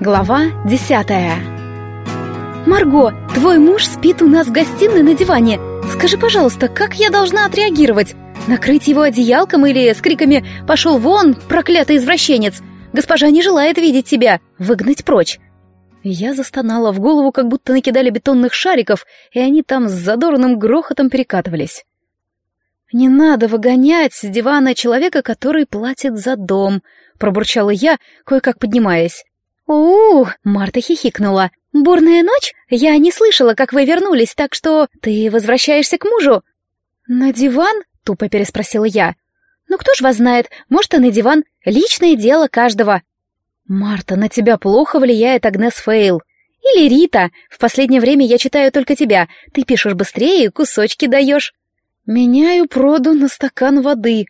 Глава десятая «Марго, твой муж спит у нас в гостиной на диване. Скажи, пожалуйста, как я должна отреагировать? Накрыть его одеялком или с криками «Пошел вон, проклятый извращенец! Госпожа не желает видеть тебя! Выгнать прочь!» Я застонала в голову, как будто накидали бетонных шариков, и они там с задорным грохотом перекатывались. «Не надо выгонять с дивана человека, который платит за дом», — пробурчала я, кое-как поднимаясь у, Марта хихикнула. «Бурная ночь? Я не слышала, как вы вернулись, так что ты возвращаешься к мужу?» «На диван?» — тупо переспросила я. «Ну кто ж вас знает, может, и на диван. Личное дело каждого». «Марта, на тебя плохо влияет Агнес Фейл. Или Рита. В последнее время я читаю только тебя. Ты пишешь быстрее и кусочки даешь». «Меняю проду на стакан воды»,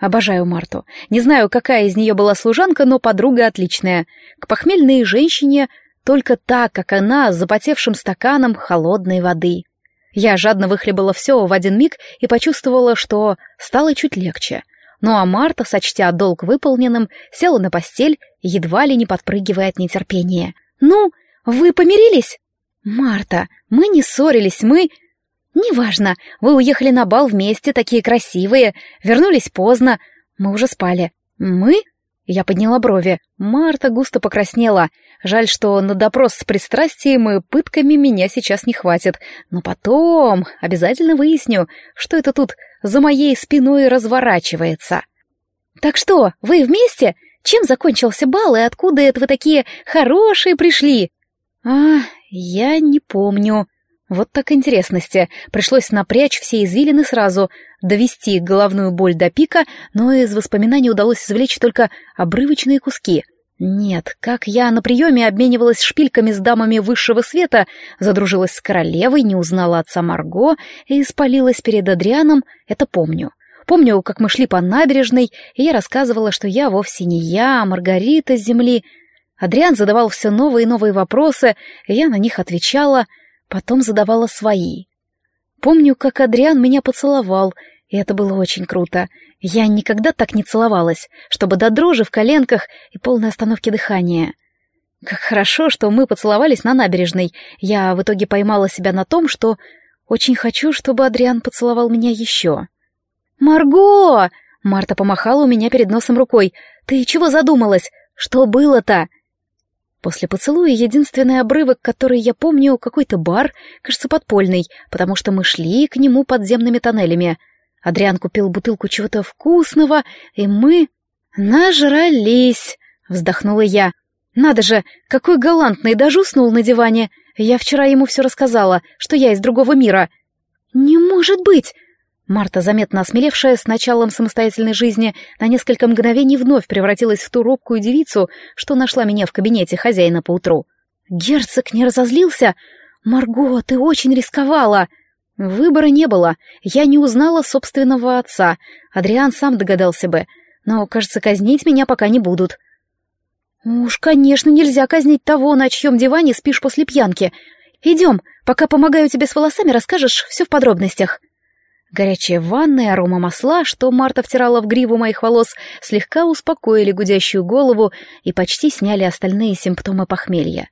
Обожаю Марту. Не знаю, какая из нее была служанка, но подруга отличная. К похмельной женщине только так, как она, с запотевшим стаканом холодной воды. Я жадно выхлебала все в один миг и почувствовала, что стало чуть легче. Ну а Марта, сочтя долг выполненным, села на постель, едва ли не подпрыгивая от нетерпения. «Ну, вы помирились?» «Марта, мы не ссорились, мы...» «Неважно, вы уехали на бал вместе, такие красивые, вернулись поздно, мы уже спали. Мы?» Я подняла брови. Марта густо покраснела. Жаль, что на допрос с пристрастием и пытками меня сейчас не хватит. Но потом обязательно выясню, что это тут за моей спиной разворачивается. «Так что, вы вместе? Чем закончился бал и откуда это вы такие хорошие пришли?» «А, я не помню», вот так интересности. Пришлось напрячь все извилины сразу, довести головную боль до пика, но из воспоминаний удалось извлечь только обрывочные куски. Нет, как я на приеме обменивалась шпильками с дамами высшего света, задружилась с королевой, не узнала отца Марго и спалилась перед Адрианом, это помню. Помню, как мы шли по набережной, и я рассказывала, что я вовсе не я, а Маргарита с земли. Адриан задавал все новые и новые вопросы, и я на них отвечала — Потом задавала свои. Помню, как Адриан меня поцеловал, и это было очень круто. Я никогда так не целовалась, чтобы до дрожи в коленках и полной остановки дыхания. Как хорошо, что мы поцеловались на набережной. Я в итоге поймала себя на том, что очень хочу, чтобы Адриан поцеловал меня еще. «Марго!» — Марта помахала у меня перед носом рукой. «Ты чего задумалась? Что было-то?» После поцелуя единственный обрывок, который я помню, какой-то бар, кажется, подпольный, потому что мы шли к нему подземными тоннелями. Адриан купил бутылку чего-то вкусного, и мы... «Нажрались!» — вздохнула я. «Надо же, какой галантный, даже уснул на диване. Я вчера ему все рассказала, что я из другого мира». «Не может быть!» Марта, заметно осмелевшая с началом самостоятельной жизни, на несколько мгновений вновь превратилась в ту робкую девицу, что нашла меня в кабинете хозяина поутру. «Герцог не разозлился? Марго, ты очень рисковала!» Выбора не было. Я не узнала собственного отца. Адриан сам догадался бы. Но, кажется, казнить меня пока не будут. «Уж, конечно, нельзя казнить того, на чьем диване спишь после пьянки. Идем, пока помогаю тебе с волосами, расскажешь все в подробностях». Горячая ванна и арома масла, что Марта втирала в гриву моих волос, слегка успокоили гудящую голову и почти сняли остальные симптомы похмелья.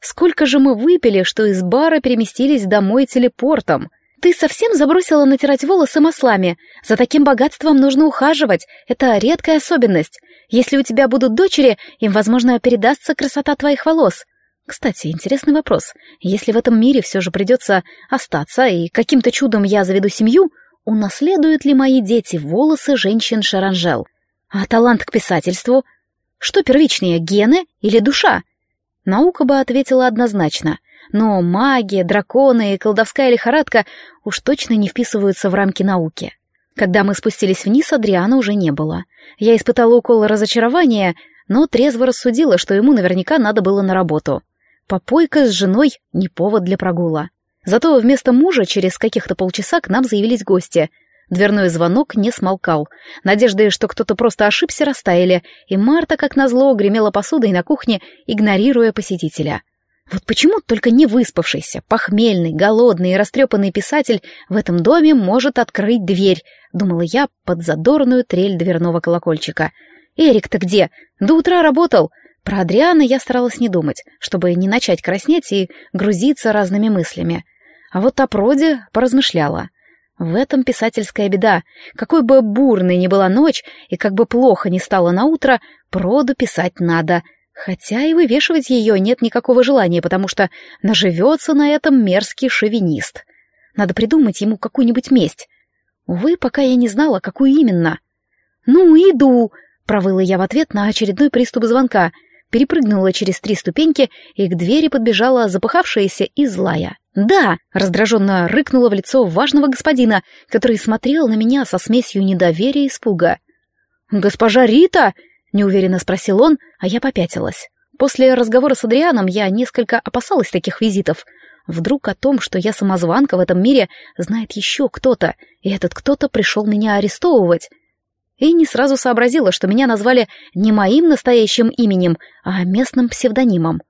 Сколько же мы выпили, что из бара переместились домой телепортом. Ты совсем забросила натирать волосы маслами. За таким богатством нужно ухаживать. Это редкая особенность. Если у тебя будут дочери, им, возможно, передастся красота твоих волос. Кстати, интересный вопрос. Если в этом мире все же придется остаться, и каким-то чудом я заведу семью, унаследуют ли мои дети волосы женщин Шаранжел? А талант к писательству? Что первичнее, гены или душа? Наука бы ответила однозначно, но магия, драконы и колдовская лихорадка уж точно не вписываются в рамки науки. Когда мы спустились вниз, Адриана уже не было. Я испытала укол разочарования, но трезво рассудила, что ему наверняка надо было на работу. Попойка с женой — не повод для прогула. Зато вместо мужа через каких-то полчаса к нам заявились гости. Дверной звонок не смолкал. Надежды, что кто-то просто ошибся, растаяли, и Марта, как назло, гремела посудой на кухне, игнорируя посетителя. Вот почему только не выспавшийся, похмельный, голодный и растрепанный писатель в этом доме может открыть дверь, думала я под задорную трель дверного колокольчика. «Эрик-то где? До утра работал. Про Адриана я старалась не думать, чтобы не начать краснеть и грузиться разными мыслями. А вот о Проде поразмышляла. В этом писательская беда. Какой бы бурной ни была ночь, и как бы плохо ни стало на утро, Проду писать надо. Хотя и вывешивать ее нет никакого желания, потому что наживется на этом мерзкий шовинист. Надо придумать ему какую-нибудь месть. Увы, пока я не знала, какую именно. «Ну, иду!» — провыла я в ответ на очередной приступ звонка, перепрыгнула через три ступеньки и к двери подбежала запыхавшаяся и злая. «Да!» — раздраженно рыкнула в лицо важного господина, который смотрел на меня со смесью недоверия и испуга. «Госпожа Рита?» — неуверенно спросил он, а я попятилась. После разговора с Адрианом я несколько опасалась таких визитов. Вдруг о том, что я самозванка в этом мире, знает еще кто-то, и этот кто-то пришел меня арестовывать. И не сразу сообразила, что меня назвали не моим настоящим именем, а местным псевдонимом.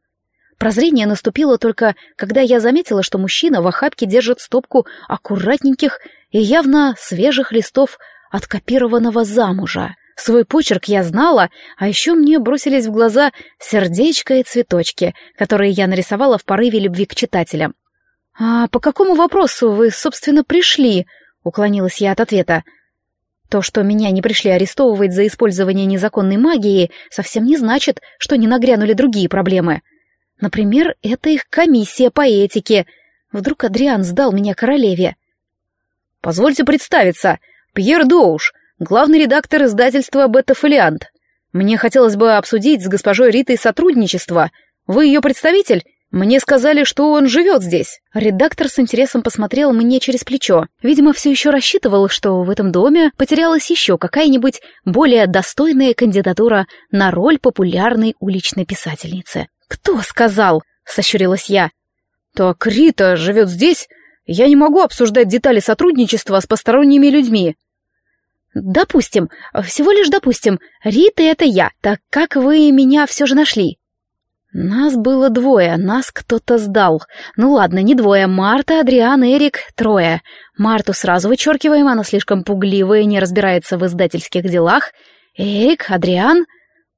Прозрение наступило только, когда я заметила, что мужчина в охапке держит стопку аккуратненьких и явно свежих листов от копированного замужа. Свой почерк я знала, а еще мне бросились в глаза сердечко и цветочки, которые я нарисовала в порыве любви к читателям. «А по какому вопросу вы, собственно, пришли?» — уклонилась я от ответа. То, что меня не пришли арестовывать за использование незаконной магии, совсем не значит, что не нагрянули другие проблемы. Например, это их комиссия по этике. Вдруг Адриан сдал меня королеве. «Позвольте представиться. Пьер Доуш, главный редактор издательства «Бета-фолиант». Мне хотелось бы обсудить с госпожой Ритой сотрудничество. Вы ее представитель? Мне сказали, что он живет здесь. Редактор с интересом посмотрел мне через плечо. Видимо, все еще рассчитывал, что в этом доме потерялась еще какая-нибудь более достойная кандидатура на роль популярной уличной писательницы. «Кто сказал?» — сощурилась я. «Так Рита живет здесь. Я не могу обсуждать детали сотрудничества с посторонними людьми». «Допустим, всего лишь допустим, Рита — это я. Так как вы меня все же нашли?» «Нас было двое, нас кто-то сдал. Ну ладно, не двое, Марта, Адриан, Эрик, трое. Марту сразу вычеркиваем, она слишком пугливая и не разбирается в издательских делах. Эрик, Адриан...»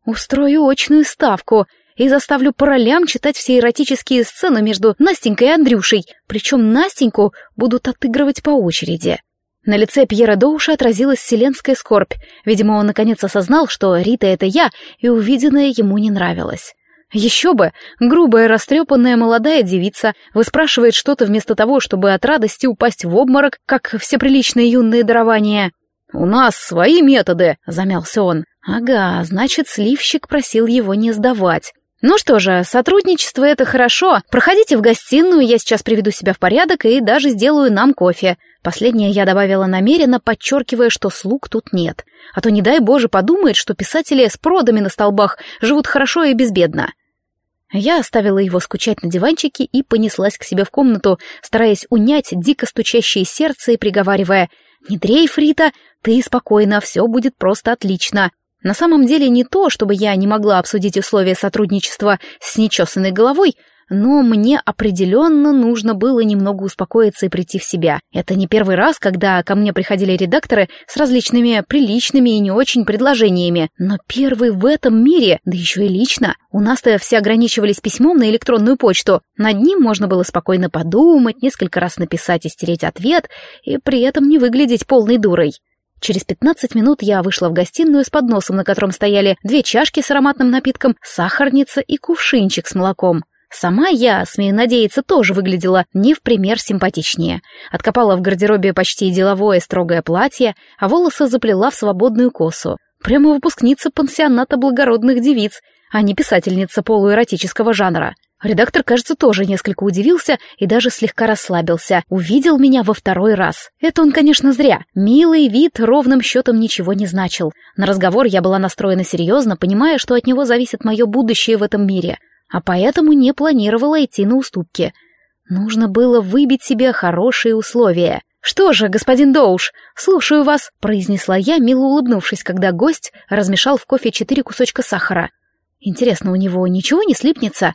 «Устрою очную ставку и заставлю по читать все эротические сцены между Настенькой и Андрюшей, причем Настеньку будут отыгрывать по очереди. На лице Пьера Доуша отразилась вселенская скорбь. Видимо, он наконец осознал, что Рита — это я, и увиденное ему не нравилось. Еще бы! Грубая, растрепанная молодая девица выспрашивает что-то вместо того, чтобы от радости упасть в обморок, как все приличные юные дарования. «У нас свои методы», — замялся он. «Ага, значит, сливщик просил его не сдавать. «Ну что же, сотрудничество — это хорошо. Проходите в гостиную, я сейчас приведу себя в порядок и даже сделаю нам кофе». Последнее я добавила намеренно, подчеркивая, что слуг тут нет. А то, не дай Боже, подумает, что писатели с продами на столбах живут хорошо и безбедно. Я оставила его скучать на диванчике и понеслась к себе в комнату, стараясь унять дико стучащее сердце и приговаривая «Не дрейф, Рита, ты спокойно, все будет просто отлично». На самом деле не то, чтобы я не могла обсудить условия сотрудничества с нечесанной головой, но мне определенно нужно было немного успокоиться и прийти в себя. Это не первый раз, когда ко мне приходили редакторы с различными приличными и не очень предложениями, но первый в этом мире, да еще и лично. У нас-то все ограничивались письмом на электронную почту. Над ним можно было спокойно подумать, несколько раз написать и стереть ответ, и при этом не выглядеть полной дурой. Через пятнадцать минут я вышла в гостиную с подносом, на котором стояли две чашки с ароматным напитком, сахарница и кувшинчик с молоком. Сама я, смею надеяться, тоже выглядела не в пример симпатичнее. Откопала в гардеробе почти деловое строгое платье, а волосы заплела в свободную косу. Прямо выпускница пансионата благородных девиц, а не писательница полуэротического жанра. Редактор, кажется, тоже несколько удивился и даже слегка расслабился. Увидел меня во второй раз. Это он, конечно, зря. Милый вид ровным счетом ничего не значил. На разговор я была настроена серьезно, понимая, что от него зависит мое будущее в этом мире. А поэтому не планировала идти на уступки. Нужно было выбить себе хорошие условия. «Что же, господин Доуш, слушаю вас», — произнесла я, мило улыбнувшись, когда гость размешал в кофе четыре кусочка сахара. «Интересно, у него ничего не слипнется?»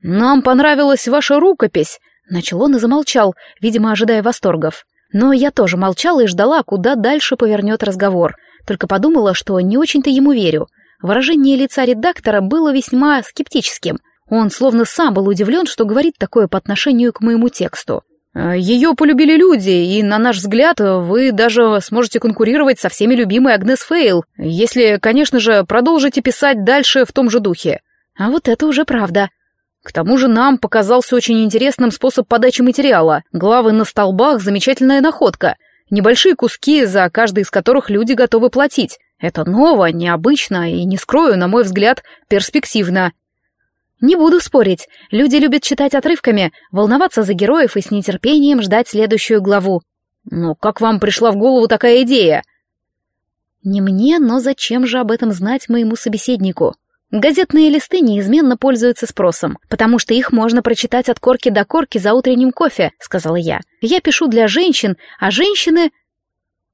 «Нам понравилась ваша рукопись», — начал он и замолчал, видимо, ожидая восторгов. Но я тоже молчала и ждала, куда дальше повернет разговор, только подумала, что не очень-то ему верю. Выражение лица редактора было весьма скептическим. Он словно сам был удивлен, что говорит такое по отношению к моему тексту. «Э, Ее полюбили люди, и, на наш взгляд, вы даже сможете конкурировать со всеми любимой Агнес Фейл, если, конечно же, продолжите писать дальше в том же духе. А вот это уже правда. К тому же нам показался очень интересным способ подачи материала. Главы на столбах — замечательная находка. Небольшие куски, за каждый из которых люди готовы платить. Это ново, необычно и, не скрою, на мой взгляд, перспективно. Не буду спорить. Люди любят читать отрывками, волноваться за героев и с нетерпением ждать следующую главу. Но как вам пришла в голову такая идея? Не мне, но зачем же об этом знать моему собеседнику? Газетные листы неизменно пользуются спросом, потому что их можно прочитать от корки до корки за утренним кофе, сказала я. Я пишу для женщин, а женщины...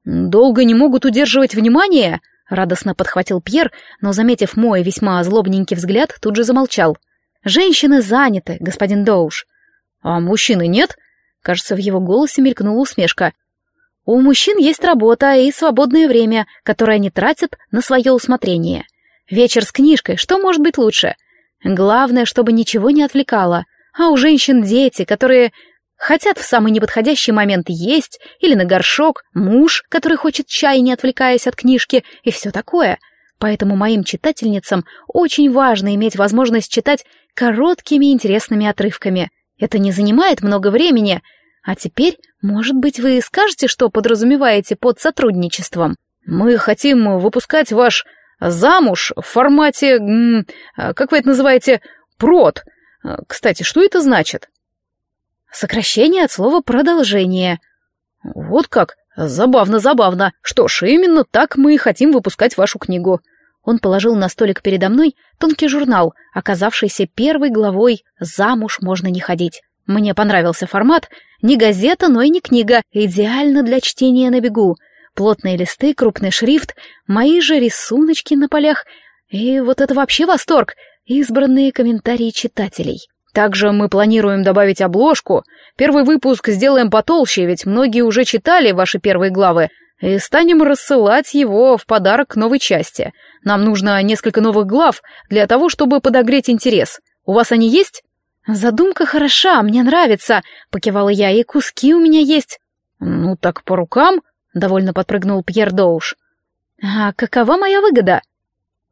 Долго не могут удерживать внимание? Радостно подхватил Пьер, но, заметив мой весьма злобненький взгляд, тут же замолчал. Женщины заняты, господин Доуш. А мужчины нет? Кажется, в его голосе мелькнула усмешка. У мужчин есть работа и свободное время, которое они тратят на свое усмотрение. Вечер с книжкой, что может быть лучше? Главное, чтобы ничего не отвлекало. А у женщин дети, которые хотят в самый неподходящий момент есть, или на горшок, муж, который хочет чай, не отвлекаясь от книжки, и все такое. Поэтому моим читательницам очень важно иметь возможность читать короткими интересными отрывками. Это не занимает много времени. А теперь, может быть, вы скажете, что подразумеваете под сотрудничеством? Мы хотим выпускать ваш замуж в формате, как вы это называете, прод. Кстати, что это значит? Сокращение от слова «продолжение». Вот как? Забавно, забавно. Что ж, именно так мы и хотим выпускать вашу книгу. Он положил на столик передо мной тонкий журнал, оказавшийся первой главой «Замуж можно не ходить». Мне понравился формат. Не газета, но и не книга. Идеально для чтения на бегу плотные листы, крупный шрифт, мои же рисуночки на полях, и вот это вообще восторг, избранные комментарии читателей. Также мы планируем добавить обложку. Первый выпуск сделаем потолще, ведь многие уже читали ваши первые главы, и станем рассылать его в подарок к новой части. Нам нужно несколько новых глав для того, чтобы подогреть интерес. У вас они есть? Задумка хороша, мне нравится, покивала я, и куски у меня есть. Ну так по рукам, довольно подпрыгнул Пьер Доуш. А какова моя выгода?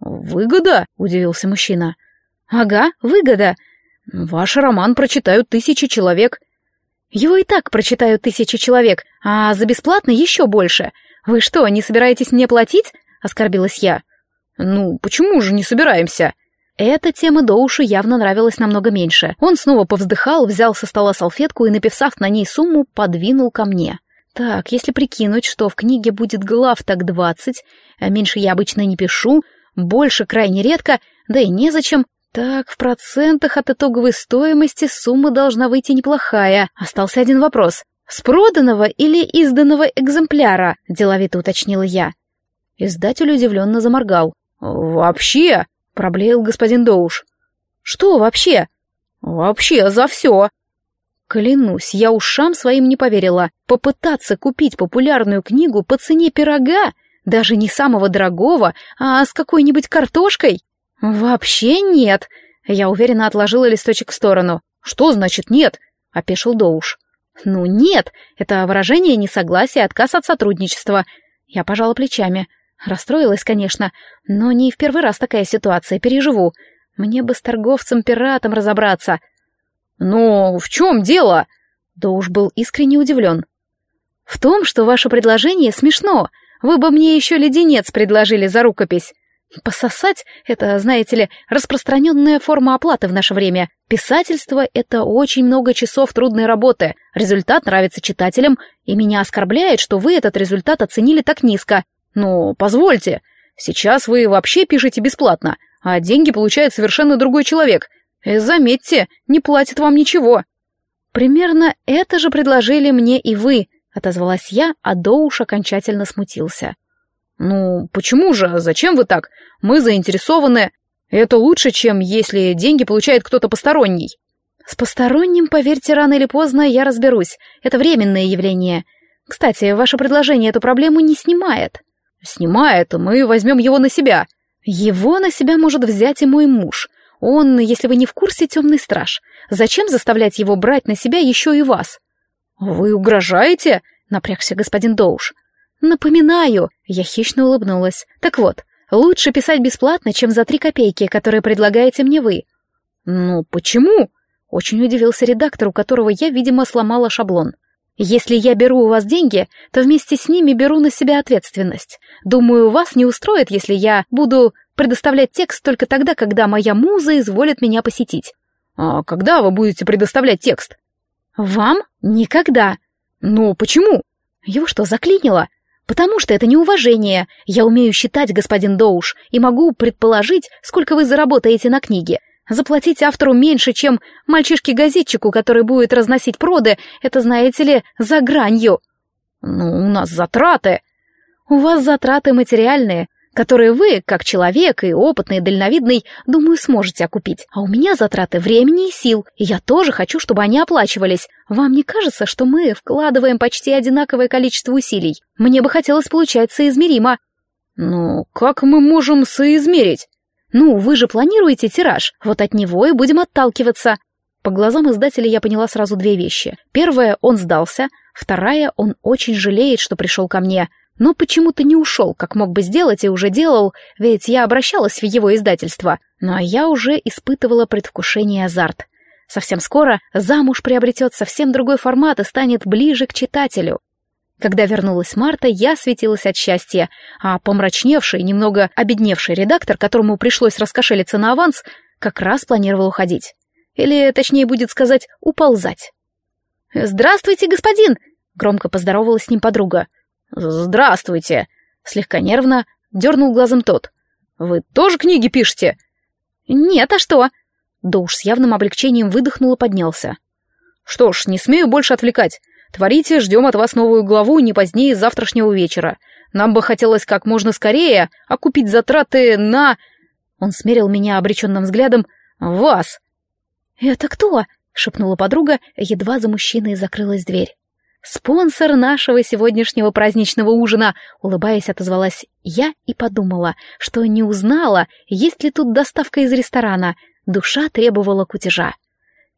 Выгода? удивился мужчина. Ага, выгода. Ваш роман прочитают тысячи человек. Его и так прочитают тысячи человек, а за бесплатно еще больше. Вы что, не собираетесь мне платить? оскорбилась я. Ну, почему же не собираемся? Эта тема Доушу явно нравилась намного меньше. Он снова повздыхал, взял со стола салфетку и, написав на ней сумму, подвинул ко мне. Так, если прикинуть, что в книге будет глав так двадцать, а меньше я обычно не пишу, больше крайне редко, да и незачем, так, в процентах от итоговой стоимости сумма должна выйти неплохая. Остался один вопрос. С проданного или изданного экземпляра? Деловито уточнила я. Издатель удивленно заморгал. «Вообще?» — проблеял господин Доуш. «Что вообще?» «Вообще за все!» Клянусь, я ушам своим не поверила. Попытаться купить популярную книгу по цене пирога, даже не самого дорогого, а с какой-нибудь картошкой? Вообще нет. Я уверенно отложила листочек в сторону. Что значит нет? Опешил Доуш. Ну нет, это выражение несогласия, отказ от сотрудничества. Я пожала плечами. Расстроилась, конечно, но не в первый раз такая ситуация, переживу. Мне бы с торговцем-пиратом разобраться — «Но в чем дело?» Да уж был искренне удивлен. «В том, что ваше предложение смешно. Вы бы мне еще леденец предложили за рукопись. Пососать — это, знаете ли, распространенная форма оплаты в наше время. Писательство — это очень много часов трудной работы. Результат нравится читателям, и меня оскорбляет, что вы этот результат оценили так низко. Но позвольте, сейчас вы вообще пишете бесплатно, а деньги получает совершенно другой человек — и заметьте, не платит вам ничего. Примерно это же предложили мне и вы, отозвалась я, а Доуш окончательно смутился. Ну, почему же? Зачем вы так? Мы заинтересованы. Это лучше, чем если деньги получает кто-то посторонний. С посторонним, поверьте, рано или поздно я разберусь. Это временное явление. Кстати, ваше предложение эту проблему не снимает. Снимает, мы возьмем его на себя. Его на себя может взять и мой муж. Он, если вы не в курсе, темный страж. Зачем заставлять его брать на себя еще и вас? Вы угрожаете? Напрягся господин Доуш. Напоминаю, я хищно улыбнулась. Так вот, лучше писать бесплатно, чем за три копейки, которые предлагаете мне вы. Ну, почему? Очень удивился редактор, у которого я, видимо, сломала шаблон. Если я беру у вас деньги, то вместе с ними беру на себя ответственность. Думаю, вас не устроит, если я буду предоставлять текст только тогда, когда моя муза изволит меня посетить. А когда вы будете предоставлять текст? Вам? Никогда. Ну, почему? Его что, заклинило? Потому что это неуважение. Я умею считать, господин Доуш, и могу предположить, сколько вы заработаете на книге. Заплатить автору меньше, чем мальчишке-газетчику, который будет разносить проды, это, знаете ли, за гранью. Ну, у нас затраты. У вас затраты материальные, которые вы, как человек и опытный и дальновидный, думаю, сможете окупить. А у меня затраты времени и сил, и я тоже хочу, чтобы они оплачивались. Вам не кажется, что мы вкладываем почти одинаковое количество усилий? Мне бы хотелось получать соизмеримо. Ну, как мы можем соизмерить? Ну, вы же планируете тираж, вот от него и будем отталкиваться. По глазам издателя я поняла сразу две вещи. Первая, он сдался. Вторая, он очень жалеет, что пришел ко мне — но почему-то не ушел, как мог бы сделать и уже делал, ведь я обращалась в его издательство, но я уже испытывала предвкушение азарт. Совсем скоро замуж приобретет совсем другой формат и станет ближе к читателю. Когда вернулась Марта, я светилась от счастья, а помрачневший, немного обедневший редактор, которому пришлось раскошелиться на аванс, как раз планировал уходить. Или, точнее будет сказать, уползать. «Здравствуйте, господин!» — громко поздоровалась с ним подруга. «Здравствуйте!» — слегка нервно дернул глазом тот. «Вы тоже книги пишете?» «Нет, а что?» Доуш с явным облегчением выдохнул и поднялся. «Что ж, не смею больше отвлекать. Творите, ждем от вас новую главу не позднее завтрашнего вечера. Нам бы хотелось как можно скорее окупить затраты на...» Он смерил меня обреченным взглядом. «Вас!» «Это кто?» — шепнула подруга, едва за мужчиной закрылась дверь. «Спонсор нашего сегодняшнего праздничного ужина», — улыбаясь, отозвалась я и подумала, что не узнала, есть ли тут доставка из ресторана. Душа требовала кутежа.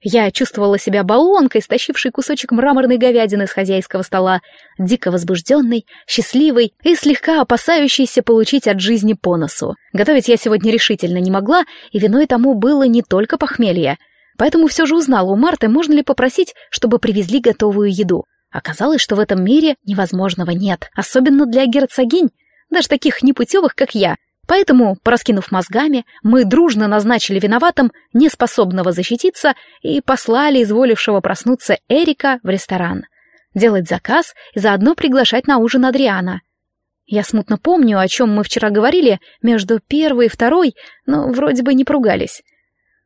Я чувствовала себя баллонкой, стащившей кусочек мраморной говядины с хозяйского стола, дико возбужденной, счастливой и слегка опасающейся получить от жизни по носу. Готовить я сегодня решительно не могла, и виной тому было не только похмелье. Поэтому все же узнала у Марты, можно ли попросить, чтобы привезли готовую еду. Оказалось, что в этом мире невозможного нет, особенно для герцогинь, даже таких непутевых, как я. Поэтому, пораскинув мозгами, мы дружно назначили виноватым неспособного защититься и послали изволившего проснуться Эрика в ресторан. Делать заказ и заодно приглашать на ужин Адриана. Я смутно помню, о чем мы вчера говорили между первой и второй, но вроде бы не поругались.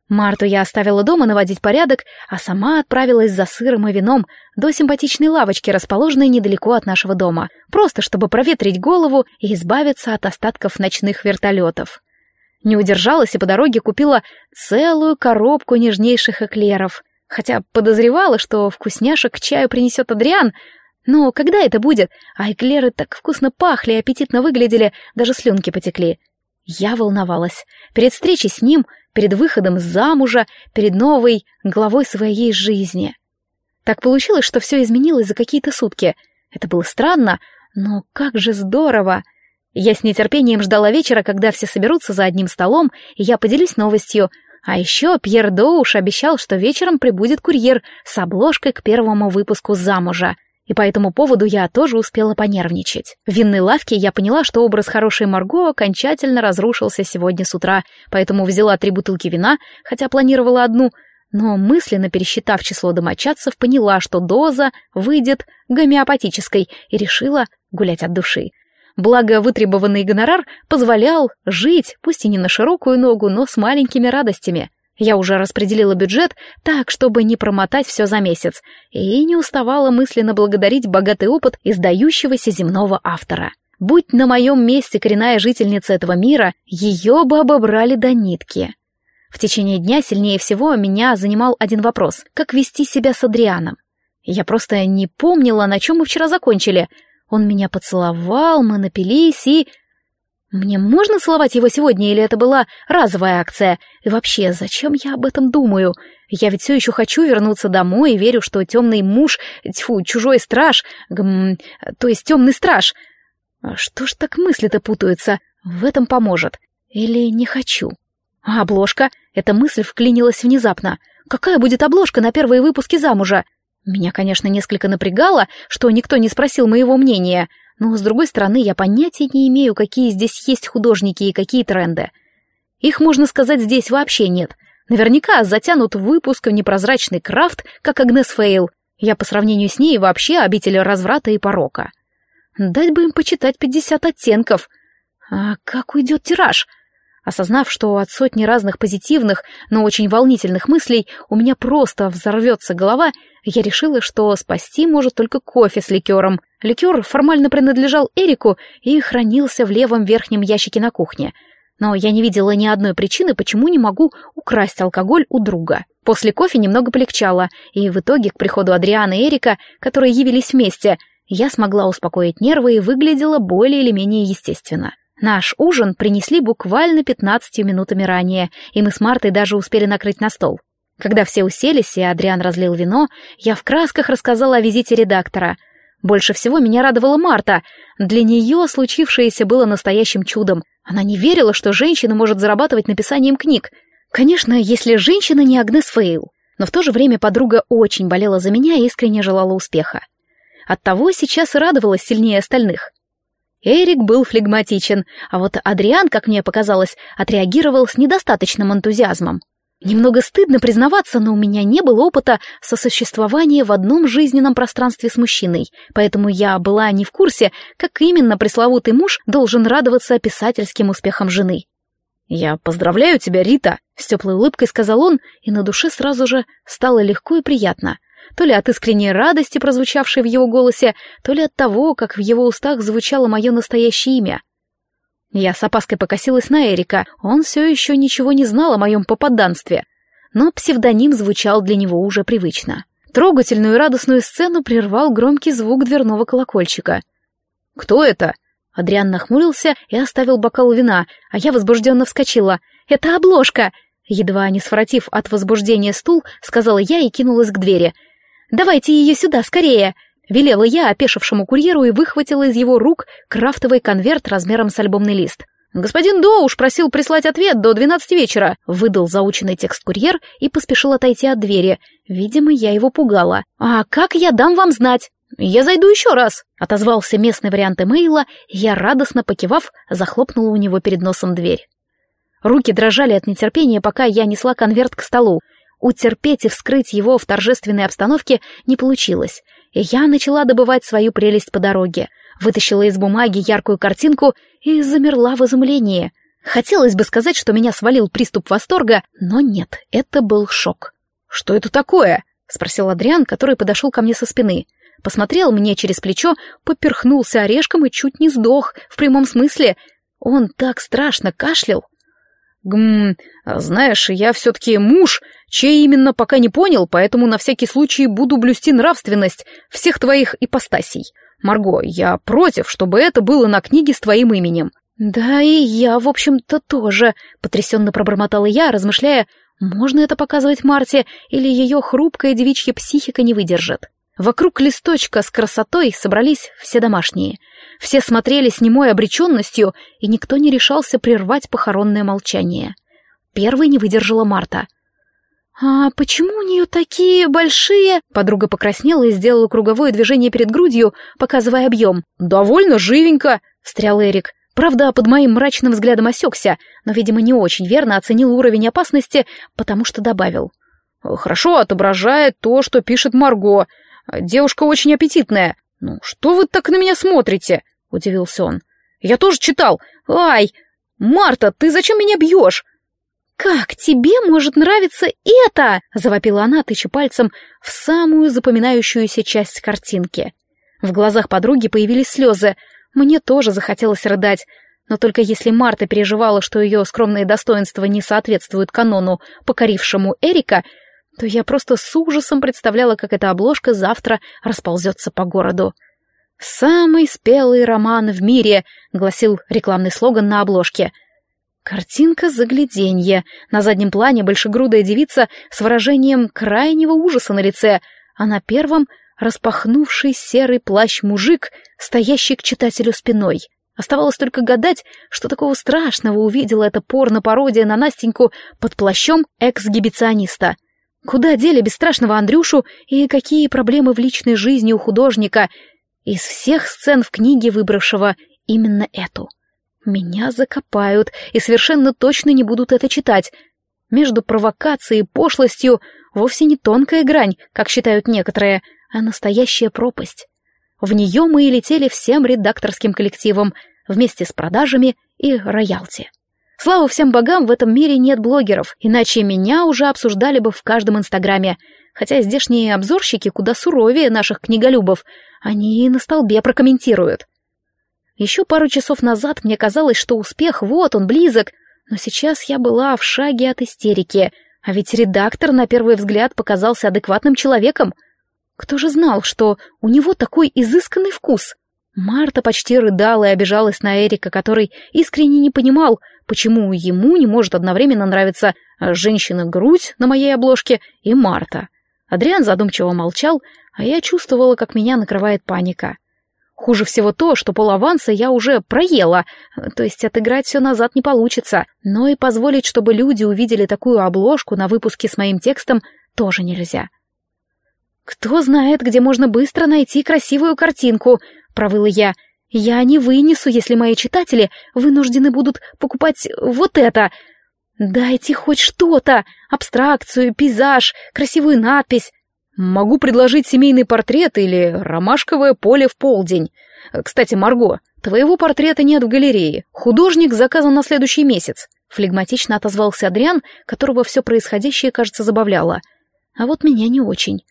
Марту я оставила дома наводить порядок, а сама отправилась за сыром и вином до симпатичной лавочки, расположенной недалеко от нашего дома, просто чтобы проветрить голову и избавиться от остатков ночных вертолетов. Не удержалась и по дороге купила целую коробку нежнейших эклеров, хотя подозревала, что вкусняшек к чаю принесет Адриан, но когда это будет? А эклеры так вкусно пахли и аппетитно выглядели, даже слюнки потекли. Я волновалась. Перед встречей с ним — перед выходом замужа, перед новой главой своей жизни. Так получилось, что все изменилось за какие-то сутки. Это было странно, но как же здорово! Я с нетерпением ждала вечера, когда все соберутся за одним столом, и я поделюсь новостью. А еще Пьер Доуш обещал, что вечером прибудет курьер с обложкой к первому выпуску «Замужа» и по этому поводу я тоже успела понервничать. В винной лавке я поняла, что образ хорошей Марго окончательно разрушился сегодня с утра, поэтому взяла три бутылки вина, хотя планировала одну, но мысленно пересчитав число домочадцев, поняла, что доза выйдет гомеопатической и решила гулять от души. Благо, вытребованный гонорар позволял жить, пусть и не на широкую ногу, но с маленькими радостями — я уже распределила бюджет так, чтобы не промотать все за месяц, и не уставала мысленно благодарить богатый опыт издающегося земного автора. Будь на моем месте коренная жительница этого мира, ее бы обобрали до нитки. В течение дня сильнее всего меня занимал один вопрос — как вести себя с Адрианом. Я просто не помнила, на чем мы вчера закончили. Он меня поцеловал, мы напились и... Мне можно целовать его сегодня, или это была разовая акция? И вообще, зачем я об этом думаю? Я ведь все еще хочу вернуться домой и верю, что темный муж, тьфу, чужой страж, гм, то есть темный страж. А что ж так мысли-то путаются? В этом поможет. Или не хочу? А обложка? Эта мысль вклинилась внезапно. Какая будет обложка на первые выпуски замужа? Меня, конечно, несколько напрягало, что никто не спросил моего мнения, но, с другой стороны, я понятия не имею, какие здесь есть художники и какие тренды. Их, можно сказать, здесь вообще нет. Наверняка затянут выпуск в непрозрачный крафт, как Агнес Фейл. Я по сравнению с ней вообще обитель разврата и порока. Дать бы им почитать пятьдесят оттенков. А как уйдет тираж? Осознав, что от сотни разных позитивных, но очень волнительных мыслей у меня просто взорвется голова, я решила, что спасти может только кофе с ликером. Ликер формально принадлежал Эрику и хранился в левом верхнем ящике на кухне. Но я не видела ни одной причины, почему не могу украсть алкоголь у друга. После кофе немного полегчало, и в итоге к приходу Адриана и Эрика, которые явились вместе, я смогла успокоить нервы и выглядела более или менее естественно. Наш ужин принесли буквально 15 минутами ранее, и мы с Мартой даже успели накрыть на стол. Когда все уселись и Адриан разлил вино, я в красках рассказала о визите редактора. Больше всего меня радовала Марта. Для нее случившееся было настоящим чудом. Она не верила, что женщина может зарабатывать написанием книг. Конечно, если женщина не Агнес Фейл. Но в то же время подруга очень болела за меня и искренне желала успеха. Оттого сейчас радовалась сильнее остальных. Эрик был флегматичен, а вот Адриан, как мне показалось, отреагировал с недостаточным энтузиазмом. Немного стыдно признаваться, но у меня не было опыта сосуществования в одном жизненном пространстве с мужчиной, поэтому я была не в курсе, как именно пресловутый муж должен радоваться писательским успехам жены. «Я поздравляю тебя, Рита!» — с теплой улыбкой сказал он, и на душе сразу же стало легко и приятно — то ли от искренней радости, прозвучавшей в его голосе, то ли от того, как в его устах звучало мое настоящее имя. Я с опаской покосилась на Эрика, он все еще ничего не знал о моем попаданстве, но псевдоним звучал для него уже привычно. Трогательную радостную сцену прервал громкий звук дверного колокольчика. «Кто это?» Адриан нахмурился и оставил бокал вина, а я возбужденно вскочила. «Это обложка!» Едва не своротив от возбуждения стул, сказала я и кинулась к двери — Давайте ее сюда, скорее!» Велела я опешившему курьеру и выхватила из его рук крафтовый конверт размером с альбомный лист. «Господин Доуш просил прислать ответ до двенадцати вечера», — выдал заученный текст курьер и поспешил отойти от двери. Видимо, я его пугала. «А как я дам вам знать?» «Я зайду еще раз», — отозвался местный вариант имейла, я, радостно покивав, захлопнула у него перед носом дверь. Руки дрожали от нетерпения, пока я несла конверт к столу. Утерпеть и вскрыть его в торжественной обстановке не получилось, и я начала добывать свою прелесть по дороге, вытащила из бумаги яркую картинку и замерла в изумлении. Хотелось бы сказать, что меня свалил приступ восторга, но нет, это был шок. «Что это такое?» — спросил Адриан, который подошел ко мне со спины. Посмотрел мне через плечо, поперхнулся орешком и чуть не сдох, в прямом смысле. Он так страшно кашлял. «Гм, знаешь, я все-таки муж, чей именно пока не понял, поэтому на всякий случай буду блюсти нравственность всех твоих ипостасей. Марго, я против, чтобы это было на книге с твоим именем». «Да и я, в общем-то, тоже», — потрясенно пробормотала я, размышляя, можно это показывать Марте, или ее хрупкая девичья психика не выдержит. Вокруг листочка с красотой собрались все домашние. Все смотрели с немой обреченностью, и никто не решался прервать похоронное молчание. Первой не выдержала Марта — «А почему у нее такие большие...» Подруга покраснела и сделала круговое движение перед грудью, показывая объем. «Довольно живенько», — встрял Эрик. Правда, под моим мрачным взглядом осекся, но, видимо, не очень верно оценил уровень опасности, потому что добавил. «Хорошо отображает то, что пишет Марго. Девушка очень аппетитная. Ну, что вы так на меня смотрите?» — удивился он. «Я тоже читал. Ай! Марта, ты зачем меня бьешь? «Как тебе может нравиться это?» — завопила она, тыча пальцем в самую запоминающуюся часть картинки. В глазах подруги появились слезы. Мне тоже захотелось рыдать, но только если Марта переживала, что ее скромные достоинства не соответствуют канону, покорившему Эрика, то я просто с ужасом представляла, как эта обложка завтра расползется по городу. «Самый спелый роман в мире», — гласил рекламный слоган на обложке. Картинка загляденье. На заднем плане большегрудая девица с выражением крайнего ужаса на лице, а на первом — распахнувший серый плащ-мужик, стоящий к читателю спиной. Оставалось только гадать, что такого страшного увидела эта порно-пародия на Настеньку под плащом эксгибициониста. Куда дели бесстрашного Андрюшу и какие проблемы в личной жизни у художника, из всех сцен в книге выбравшего именно эту? Меня закопают и совершенно точно не будут это читать. Между провокацией и пошлостью вовсе не тонкая грань, как считают некоторые, а настоящая пропасть. В нее мы и летели всем редакторским коллективом, вместе с продажами и роялти. Слава всем богам, в этом мире нет блогеров, иначе меня уже обсуждали бы в каждом инстаграме, хотя здешние обзорщики куда суровее наших книголюбов, они и на столбе прокомментируют. Еще пару часов назад мне казалось, что успех вот он, близок, но сейчас я была в шаге от истерики, а ведь редактор на первый взгляд показался адекватным человеком. Кто же знал, что у него такой изысканный вкус? Марта почти рыдала и обижалась на Эрика, который искренне не понимал, почему ему не может одновременно нравиться женщина-грудь на моей обложке и Марта. Адриан задумчиво молчал, а я чувствовала, как меня накрывает паника. Хуже всего то, что пол аванса я уже проела, то есть отыграть все назад не получится, но и позволить, чтобы люди увидели такую обложку на выпуске с моим текстом, тоже нельзя. «Кто знает, где можно быстро найти красивую картинку», — провыла я. «Я не вынесу, если мои читатели вынуждены будут покупать вот это. Дайте хоть что-то, абстракцию, пейзаж, красивую надпись. Могу предложить семейный портрет или ромашковое поле в полдень. Кстати, Марго, твоего портрета нет в галерее. Художник заказан на следующий месяц. Флегматично отозвался Адриан, которого все происходящее, кажется, забавляло. А вот меня не очень.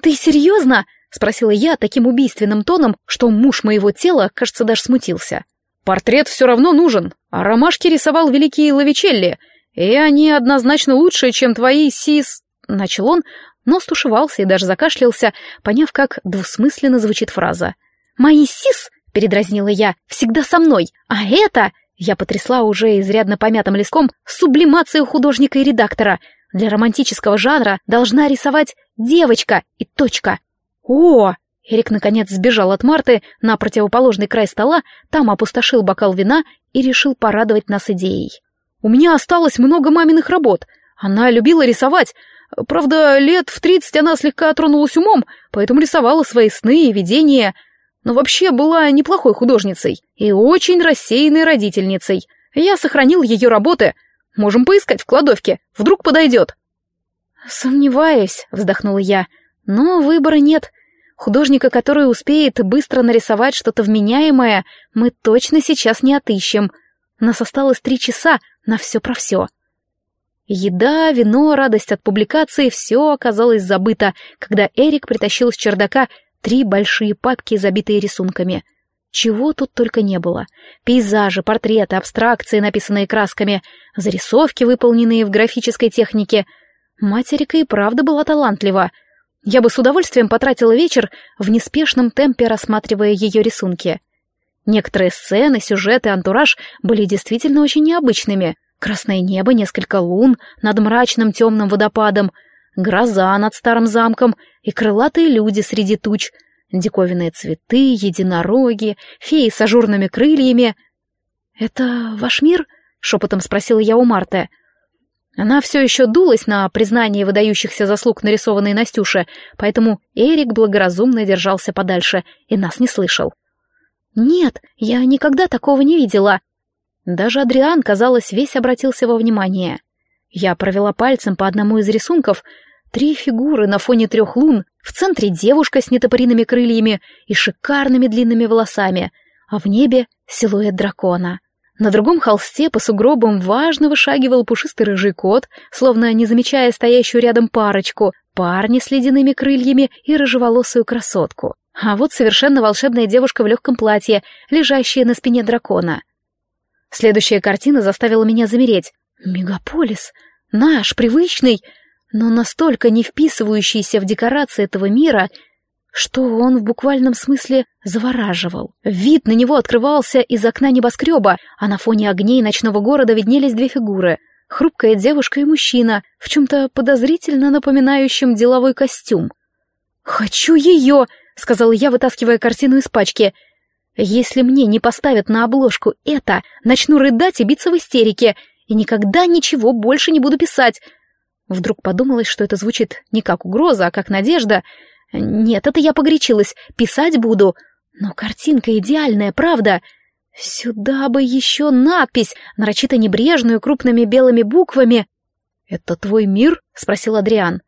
«Ты серьезно?» — спросила я таким убийственным тоном, что муж моего тела, кажется, даже смутился. «Портрет все равно нужен, а ромашки рисовал великий Лавичелли, и они однозначно лучше, чем твои сис...» — начал он, но стушевался и даже закашлялся, поняв, как двусмысленно звучит фраза. «Мои сис!» — передразнила я. «Всегда со мной! А это...» Я потрясла уже изрядно помятым леском сублимацию художника и редактора. Для романтического жанра должна рисовать девочка и точка. «О!» Эрик наконец сбежал от Марты на противоположный край стола, там опустошил бокал вина и решил порадовать нас идеей. «У меня осталось много маминых работ. Она любила рисовать, Правда, лет в тридцать она слегка тронулась умом, поэтому рисовала свои сны и видения, но вообще была неплохой художницей и очень рассеянной родительницей. Я сохранил ее работы. Можем поискать в кладовке, вдруг подойдет. «Сомневаюсь», — вздохнула я, — «но выбора нет. Художника, который успеет быстро нарисовать что-то вменяемое, мы точно сейчас не отыщем. Нас осталось три часа на все про все». Еда, вино, радость от публикации — все оказалось забыто, когда Эрик притащил с чердака три большие папки, забитые рисунками. Чего тут только не было. Пейзажи, портреты, абстракции, написанные красками, зарисовки, выполненные в графической технике. Материка и правда была талантлива. Я бы с удовольствием потратила вечер в неспешном темпе, рассматривая ее рисунки. Некоторые сцены, сюжеты, антураж были действительно очень необычными — Красное небо, несколько лун над мрачным темным водопадом, гроза над старым замком и крылатые люди среди туч, диковинные цветы, единороги, феи с ажурными крыльями. «Это ваш мир?» — шепотом спросила я у Марты. Она все еще дулась на признание выдающихся заслуг нарисованной Настюше, поэтому Эрик благоразумно держался подальше и нас не слышал. «Нет, я никогда такого не видела», даже Адриан, казалось, весь обратился во внимание. Я провела пальцем по одному из рисунков. Три фигуры на фоне трех лун, в центре девушка с нетопориными крыльями и шикарными длинными волосами, а в небе силуэт дракона. На другом холсте по сугробам важно вышагивал пушистый рыжий кот, словно не замечая стоящую рядом парочку, парни с ледяными крыльями и рыжеволосую красотку. А вот совершенно волшебная девушка в легком платье, лежащая на спине дракона — Следующая картина заставила меня замереть. Мегаполис. Наш, привычный, но настолько не вписывающийся в декорации этого мира. Что он в буквальном смысле завораживал. Вид на него открывался из окна небоскреба, а на фоне огней ночного города виднелись две фигуры. Хрупкая девушка и мужчина, в чем-то подозрительно напоминающем деловой костюм. «Хочу ее!» — сказала я, вытаскивая картину из пачки. «Если мне не поставят на обложку это, начну рыдать и биться в истерике, и никогда ничего больше не буду писать». Вдруг подумалось, что это звучит не как угроза, а как надежда — нет, это я погорячилась. Писать буду. Но картинка идеальная, правда? Сюда бы еще надпись, нарочито небрежную, крупными белыми буквами. «Это твой мир?» — спросил Адриан.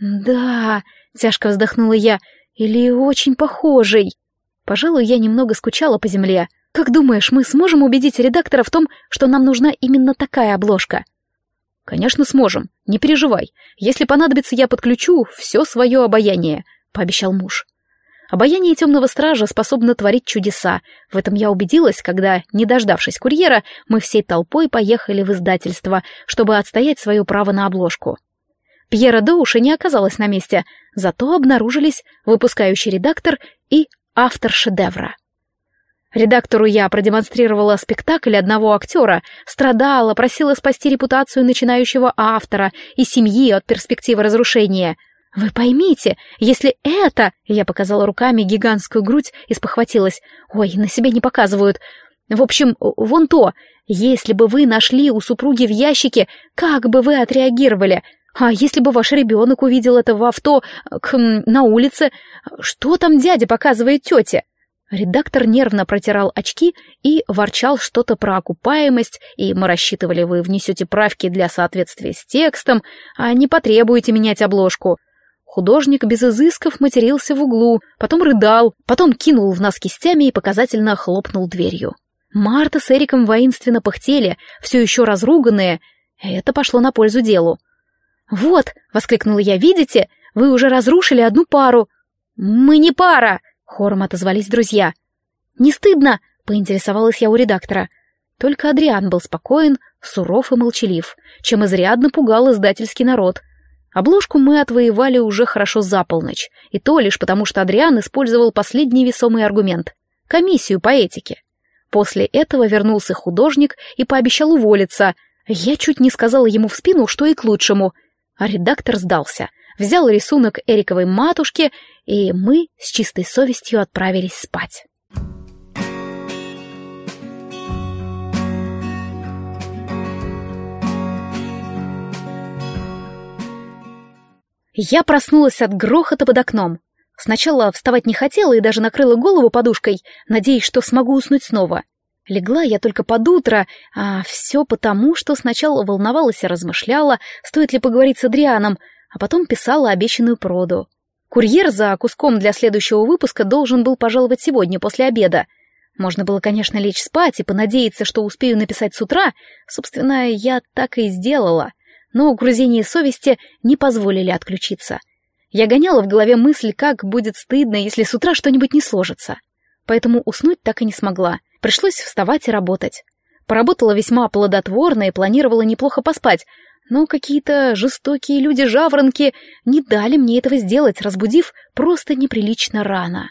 «Да», — тяжко вздохнула я, — «или очень похожий». Пожалуй, я немного скучала по земле. Как думаешь, мы сможем убедить редактора в том, что нам нужна именно такая обложка? «Конечно сможем, не переживай. Если понадобится, я подключу все свое обаяние», — пообещал муж. Обаяние темного стража способно творить чудеса. В этом я убедилась, когда, не дождавшись курьера, мы всей толпой поехали в издательство, чтобы отстоять свое право на обложку. Пьера Доуша не оказалась на месте, зато обнаружились выпускающий редактор и автор шедевра. Редактору я продемонстрировала спектакль одного актера, страдала, просила спасти репутацию начинающего автора и семьи от перспективы разрушения. «Вы поймите, если это...» Я показала руками гигантскую грудь и спохватилась. «Ой, на себе не показывают. В общем, вон то. Если бы вы нашли у супруги в ящике, как бы вы отреагировали? А если бы ваш ребенок увидел это в авто к, на улице? Что там дядя показывает тете?» Редактор нервно протирал очки и ворчал что-то про окупаемость, и мы рассчитывали, вы внесете правки для соответствия с текстом, а не потребуете менять обложку. Художник без изысков матерился в углу, потом рыдал, потом кинул в нас кистями и показательно хлопнул дверью. Марта с Эриком воинственно пыхтели, все еще разруганные. Это пошло на пользу делу. «Вот!» — воскликнула я. «Видите? Вы уже разрушили одну пару!» «Мы не пара!» Хором отозвались друзья. «Не стыдно?» — поинтересовалась я у редактора. Только Адриан был спокоен, суров и молчалив, чем изрядно пугал издательский народ. Обложку мы отвоевали уже хорошо за полночь, и то лишь потому, что Адриан использовал последний весомый аргумент — комиссию по этике. После этого вернулся художник и пообещал уволиться. Я чуть не сказала ему в спину, что и к лучшему. А редактор сдался — взял рисунок Эриковой матушки, и мы с чистой совестью отправились спать. Я проснулась от грохота под окном. Сначала вставать не хотела и даже накрыла голову подушкой, надеясь, что смогу уснуть снова. Легла я только под утро, а все потому, что сначала волновалась и размышляла, стоит ли поговорить с Адрианом, а потом писала обещанную проду. Курьер за куском для следующего выпуска должен был пожаловать сегодня после обеда. Можно было, конечно, лечь спать и понадеяться, что успею написать с утра. Собственно, я так и сделала. Но угрызения совести не позволили отключиться. Я гоняла в голове мысль, как будет стыдно, если с утра что-нибудь не сложится. Поэтому уснуть так и не смогла. Пришлось вставать и работать. Поработала весьма плодотворно и планировала неплохо поспать, но какие-то жестокие люди-жаворонки не дали мне этого сделать, разбудив просто неприлично рано.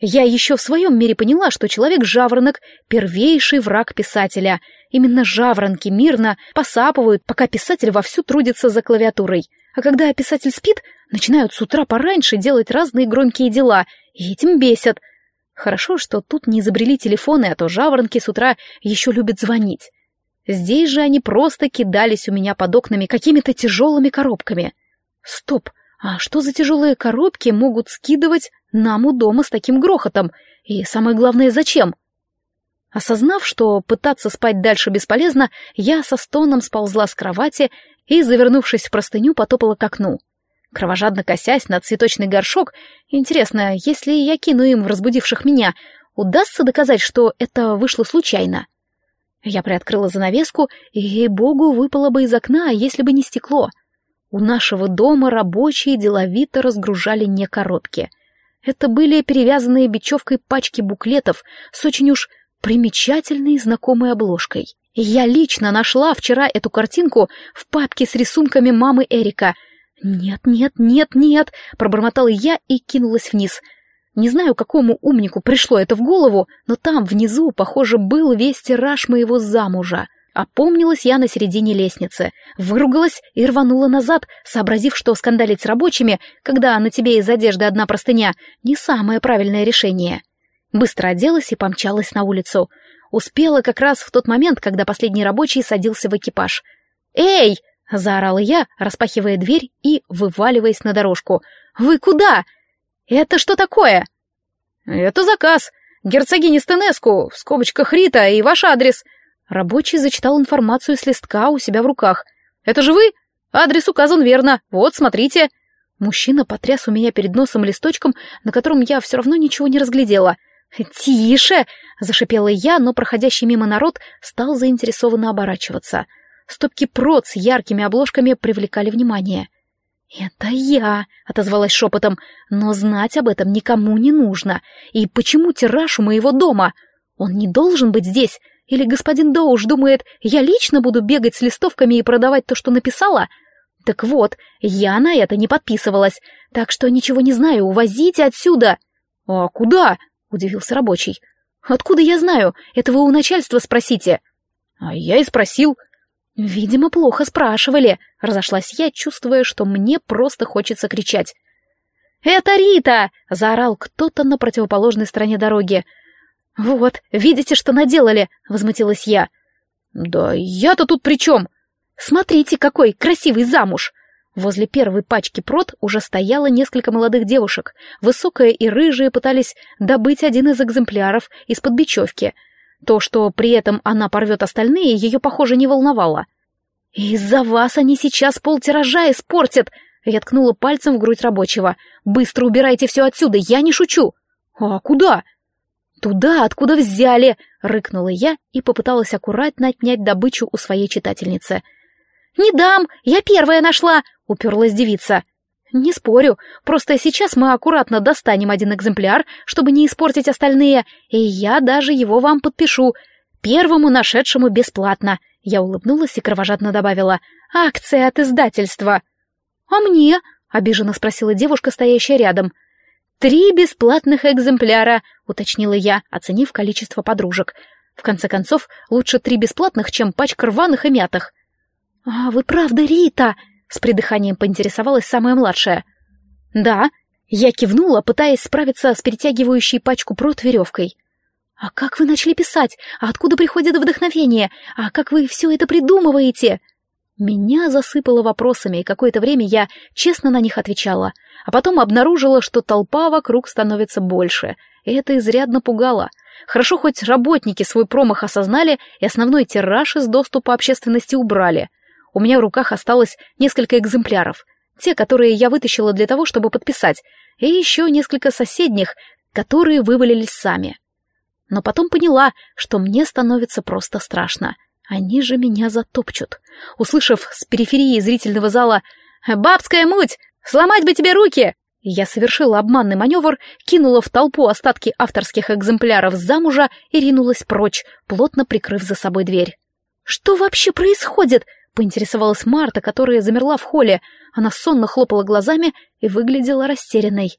Я еще в своем мире поняла, что человек-жаворонок — первейший враг писателя. Именно жаворонки мирно посапывают, пока писатель вовсю трудится за клавиатурой. А когда писатель спит, начинают с утра пораньше делать разные громкие дела, и этим бесят. Хорошо, что тут не изобрели телефоны, а то жаворонки с утра еще любят звонить. Здесь же они просто кидались у меня под окнами какими-то тяжелыми коробками. Стоп, а что за тяжелые коробки могут скидывать нам у дома с таким грохотом? И самое главное, зачем? Осознав, что пытаться спать дальше бесполезно, я со стоном сползла с кровати и, завернувшись в простыню, потопала к окну. Кровожадно косясь на цветочный горшок, интересно, если я кину им в разбудивших меня, удастся доказать, что это вышло случайно? Я приоткрыла занавеску, и, ей-богу, выпало бы из окна, если бы не стекло. У нашего дома рабочие деловито разгружали не коробки. Это были перевязанные бечевкой пачки буклетов с очень уж примечательной знакомой обложкой. Я лично нашла вчера эту картинку в папке с рисунками мамы Эрика. «Нет, нет, нет, нет!» — пробормотала я и кинулась вниз. Не знаю, какому умнику пришло это в голову, но там, внизу, похоже, был весь тираж моего замужа. Опомнилась я на середине лестницы, выругалась и рванула назад, сообразив, что скандалить с рабочими, когда на тебе из одежды одна простыня, не самое правильное решение. Быстро оделась и помчалась на улицу. Успела как раз в тот момент, когда последний рабочий садился в экипаж. «Эй!» — заорала я, распахивая дверь и вываливаясь на дорожку. «Вы куда? Это что такое?» «Это заказ. Герцогиня Стенеску, в скобочках Рита и ваш адрес». Рабочий зачитал информацию с листка у себя в руках. «Это же вы? Адрес указан верно. Вот, смотрите». Мужчина потряс у меня перед носом листочком, на котором я все равно ничего не разглядела. «Тише!» — зашипела я, но проходящий мимо народ стал заинтересованно оборачиваться. Стопки прот с яркими обложками привлекали внимание. «Это я!» — отозвалась шепотом, «но знать об этом никому не нужно. И почему тираж у моего дома? Он не должен быть здесь. Или господин Доуш думает, я лично буду бегать с листовками и продавать то, что написала? Так вот, я на это не подписывалась, так что ничего не знаю, увозите отсюда!» «А куда?» — удивился рабочий. «Откуда я знаю? Это вы у начальства спросите». «А я и спросил». «Видимо, плохо спрашивали», — разошлась я, чувствуя, что мне просто хочется кричать. «Это Рита!» — заорал кто-то на противоположной стороне дороги. «Вот, видите, что наделали?» — возмутилась я. «Да я-то тут при чем?» «Смотрите, какой красивый замуж!» Возле первой пачки прот уже стояло несколько молодых девушек. Высокая и рыжие пытались добыть один из экземпляров из-под бечевки. То, что при этом она порвет остальные, ее, похоже, не волновало. «Из-за вас они сейчас полтиража испортят!» Я ткнула пальцем в грудь рабочего. «Быстро убирайте все отсюда, я не шучу!» «А куда?» «Туда, откуда взяли!» — рыкнула я и попыталась аккуратно отнять добычу у своей читательницы. «Не дам! Я первая нашла!» уперлась девица. «Не спорю, просто сейчас мы аккуратно достанем один экземпляр, чтобы не испортить остальные, и я даже его вам подпишу. Первому нашедшему бесплатно». Я улыбнулась и кровожадно добавила. «Акция от издательства». «А мне?» — обиженно спросила девушка, стоящая рядом. «Три бесплатных экземпляра», — уточнила я, оценив количество подружек. «В конце концов, лучше три бесплатных, чем пачка рваных и мятых». «А вы правда Рита?» С придыханием поинтересовалась самая младшая. «Да». Я кивнула, пытаясь справиться с перетягивающей пачку прот веревкой. «А как вы начали писать? А откуда приходит вдохновение? А как вы все это придумываете?» Меня засыпало вопросами, и какое-то время я честно на них отвечала, а потом обнаружила, что толпа вокруг становится больше, и это изрядно пугало. Хорошо, хоть работники свой промах осознали и основной тираж из доступа общественности убрали — у меня в руках осталось несколько экземпляров, те, которые я вытащила для того, чтобы подписать, и еще несколько соседних, которые вывалились сами. Но потом поняла, что мне становится просто страшно. Они же меня затопчут. Услышав с периферии зрительного зала «Бабская муть! Сломать бы тебе руки!» Я совершила обманный маневр, кинула в толпу остатки авторских экземпляров замужа и ринулась прочь, плотно прикрыв за собой дверь. «Что вообще происходит?» Поинтересовалась Марта, которая замерла в холле. Она сонно хлопала глазами и выглядела растерянной.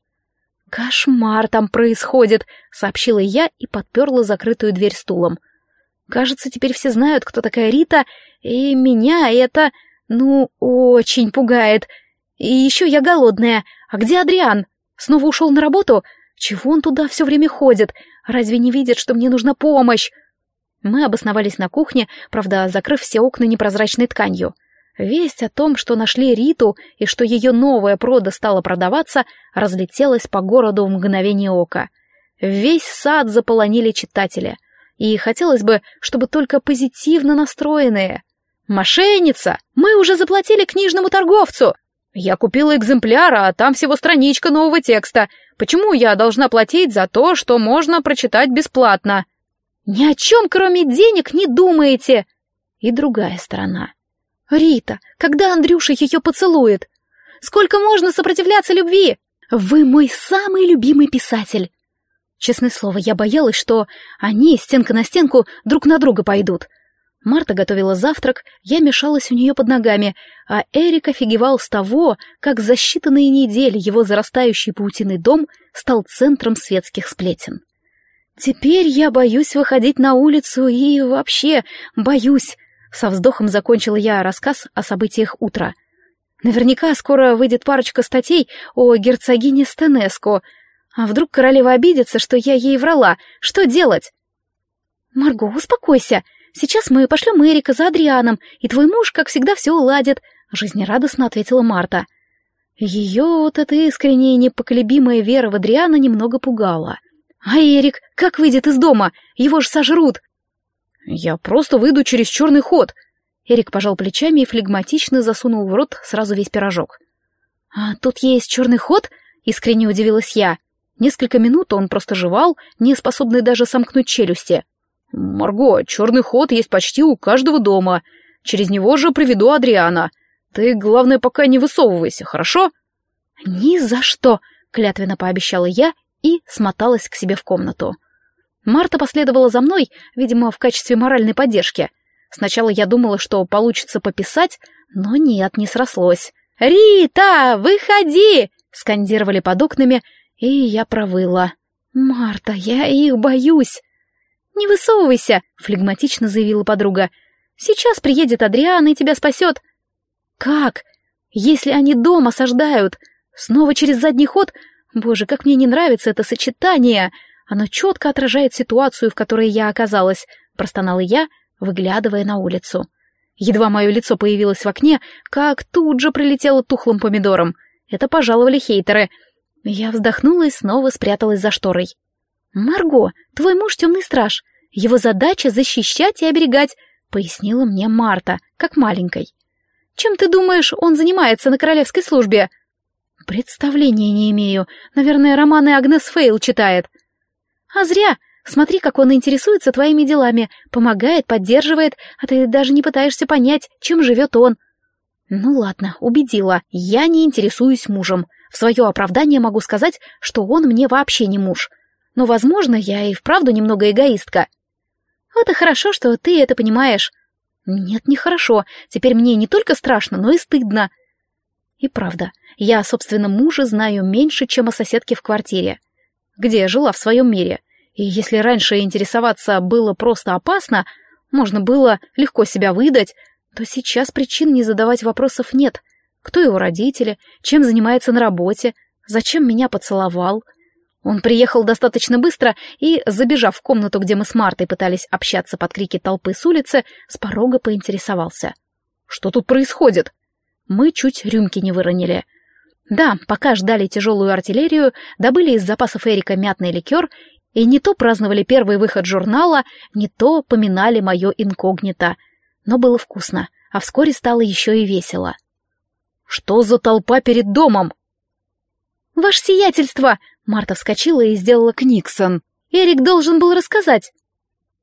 «Кошмар там происходит», — сообщила я и подперла закрытую дверь стулом. «Кажется, теперь все знают, кто такая Рита, и меня это, ну, очень пугает. И еще я голодная. А где Адриан? Снова ушел на работу? Чего он туда все время ходит? Разве не видит, что мне нужна помощь?» Мы обосновались на кухне, правда, закрыв все окна непрозрачной тканью. Весть о том, что нашли Риту и что ее новая прода стала продаваться, разлетелась по городу в мгновение ока. Весь сад заполонили читатели. И хотелось бы, чтобы только позитивно настроенные. «Мошенница! Мы уже заплатили книжному торговцу!» «Я купила экземпляр, а там всего страничка нового текста. Почему я должна платить за то, что можно прочитать бесплатно?» Ни о чем, кроме денег, не думаете. И другая сторона. Рита, когда Андрюша ее поцелует? Сколько можно сопротивляться любви? Вы мой самый любимый писатель. Честное слово, я боялась, что они стенка на стенку друг на друга пойдут. Марта готовила завтрак, я мешалась у нее под ногами, а Эрик офигевал с того, как за считанные недели его зарастающий паутиный дом стал центром светских сплетен. Теперь я боюсь выходить на улицу и вообще боюсь. Со вздохом закончила я рассказ о событиях утра. Наверняка скоро выйдет парочка статей о герцогине Стенеско. А вдруг королева обидится, что я ей врала? Что делать? Марго, успокойся. Сейчас мы пошлем Эрика за Адрианом, и твой муж, как всегда, все уладит, жизнерадостно ответила Марта. Ее вот эта искренняя непоколебимая вера в Адриана немного пугала. А Эрик, как выйдет из дома? Его же сожрут. Я просто выйду через черный ход. Эрик пожал плечами и флегматично засунул в рот сразу весь пирожок. А тут есть черный ход? Искренне удивилась я. Несколько минут он просто жевал, не способный даже сомкнуть челюсти. «Марго, черный ход есть почти у каждого дома. Через него же приведу Адриана. Ты, главное, пока не высовывайся, хорошо?» «Ни за что!» — клятвенно пообещала я и смоталась к себе в комнату. Марта последовала за мной, видимо, в качестве моральной поддержки. Сначала я думала, что получится пописать, но нет, не срослось. «Рита, выходи!» — скандировали под окнами, и я провыла. «Марта, я их боюсь!» «Не высовывайся», — флегматично заявила подруга. «Сейчас приедет Адриан и тебя спасет». «Как? Если они дом осаждают? Снова через задний ход? Боже, как мне не нравится это сочетание! Оно четко отражает ситуацию, в которой я оказалась», — простонала я, выглядывая на улицу. Едва мое лицо появилось в окне, как тут же прилетело тухлым помидором. Это пожаловали хейтеры. Я вздохнула и снова спряталась за шторой. «Марго, твой муж темный страж. Его задача — защищать и оберегать», — пояснила мне Марта, как маленькой. «Чем ты думаешь, он занимается на королевской службе?» «Представления не имею. Наверное, романы Агнес Фейл читает». «А зря. Смотри, как он интересуется твоими делами, помогает, поддерживает, а ты даже не пытаешься понять, чем живет он». «Ну ладно, убедила. Я не интересуюсь мужем. В свое оправдание могу сказать, что он мне вообще не муж но, возможно, я и вправду немного эгоистка. Вот и хорошо, что ты это понимаешь. Нет, нехорошо. Теперь мне не только страшно, но и стыдно. И правда, я о собственном муже знаю меньше, чем о соседке в квартире, где я жила в своем мире. И если раньше интересоваться было просто опасно, можно было легко себя выдать, то сейчас причин не задавать вопросов нет. Кто его родители, чем занимается на работе, зачем меня поцеловал — он приехал достаточно быстро и, забежав в комнату, где мы с Мартой пытались общаться под крики толпы с улицы, с порога поинтересовался. «Что тут происходит?» Мы чуть рюмки не выронили. Да, пока ждали тяжелую артиллерию, добыли из запасов Эрика мятный ликер и не то праздновали первый выход журнала, не то поминали мое инкогнито. Но было вкусно, а вскоре стало еще и весело. «Что за толпа перед домом?» «Ваше сиятельство!» Марта вскочила и сделала книксон. «Эрик должен был рассказать».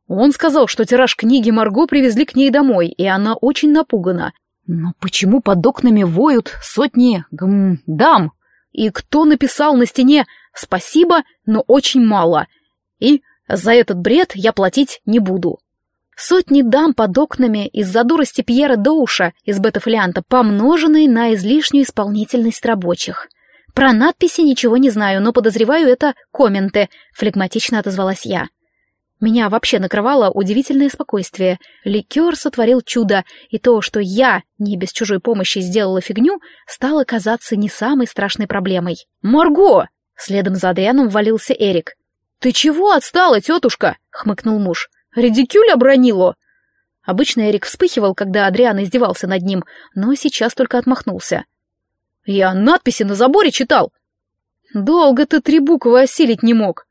Он сказал, что тираж книги Марго привезли к ней домой, и она очень напугана. Но почему под окнами воют сотни гм, дам? И кто написал на стене «Спасибо, но очень мало», и «За этот бред я платить не буду». Сотни дам под окнами из-за дурости Пьера Доуша из Бетафлианта, помноженной на излишнюю исполнительность рабочих. Про надписи ничего не знаю, но подозреваю это комменты, флегматично отозвалась я. Меня вообще накрывало удивительное спокойствие. Ликер сотворил чудо, и то, что я не без чужой помощи сделала фигню, стало казаться не самой страшной проблемой. «Марго!» — следом за Адрианом ввалился Эрик. «Ты чего отстала, тетушка?» — хмыкнул муж. «Редикюль обронило!» Обычно Эрик вспыхивал, когда Адриан издевался над ним, но сейчас только отмахнулся. Я надписи на заборе читал. Долго ты три буквы осилить не мог.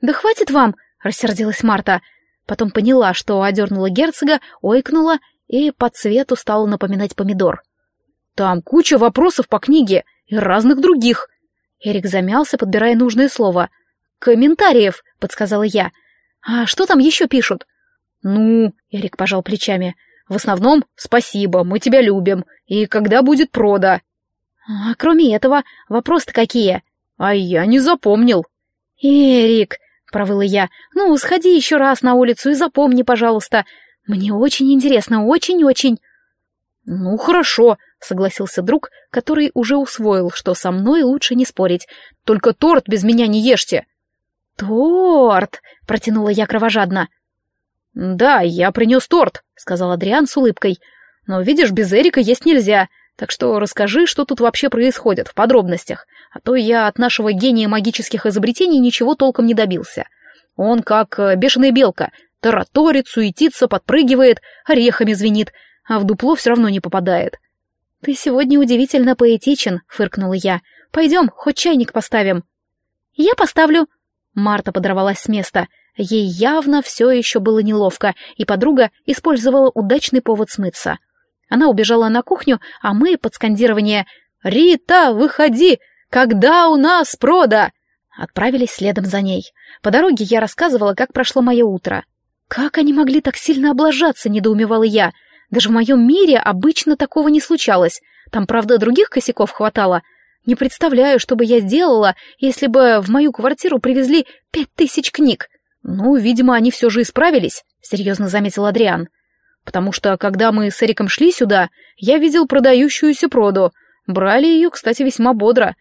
Да хватит вам, рассердилась Марта. Потом поняла, что одернула герцога, ойкнула и по цвету стала напоминать помидор. Там куча вопросов по книге и разных других. Эрик замялся, подбирая нужное слово. «Комментариев», — подсказала я. «А что там еще пишут?» «Ну...» — Эрик пожал плечами. «В основном спасибо, мы тебя любим. И когда будет прода?» А кроме этого, вопросы-то какие? А я не запомнил. Эрик, провыла я, ну, сходи еще раз на улицу и запомни, пожалуйста. Мне очень интересно, очень-очень. Ну, хорошо, согласился друг, который уже усвоил, что со мной лучше не спорить. Только торт без меня не ешьте. Торт, протянула я кровожадно. Да, я принес торт, сказал Адриан с улыбкой. Но видишь, без Эрика есть нельзя. Так что расскажи, что тут вообще происходит в подробностях, а то я от нашего гения магических изобретений ничего толком не добился. Он как э, бешеная белка, тараторит, суетится, подпрыгивает, орехами звенит, а в дупло все равно не попадает. «Ты сегодня удивительно поэтичен», — фыркнула я. «Пойдем, хоть чайник поставим». «Я поставлю». Марта подорвалась с места. Ей явно все еще было неловко, и подруга использовала удачный повод смыться. Она убежала на кухню, а мы под скандирование «Рита, выходи! Когда у нас прода?» отправились следом за ней. По дороге я рассказывала, как прошло мое утро. «Как они могли так сильно облажаться?» — недоумевала я. «Даже в моем мире обычно такого не случалось. Там, правда, других косяков хватало. Не представляю, что бы я сделала, если бы в мою квартиру привезли пять тысяч книг». «Ну, видимо, они все же исправились», — серьезно заметил Адриан потому что, когда мы с Эриком шли сюда, я видел продающуюся проду. Брали ее, кстати, весьма бодро.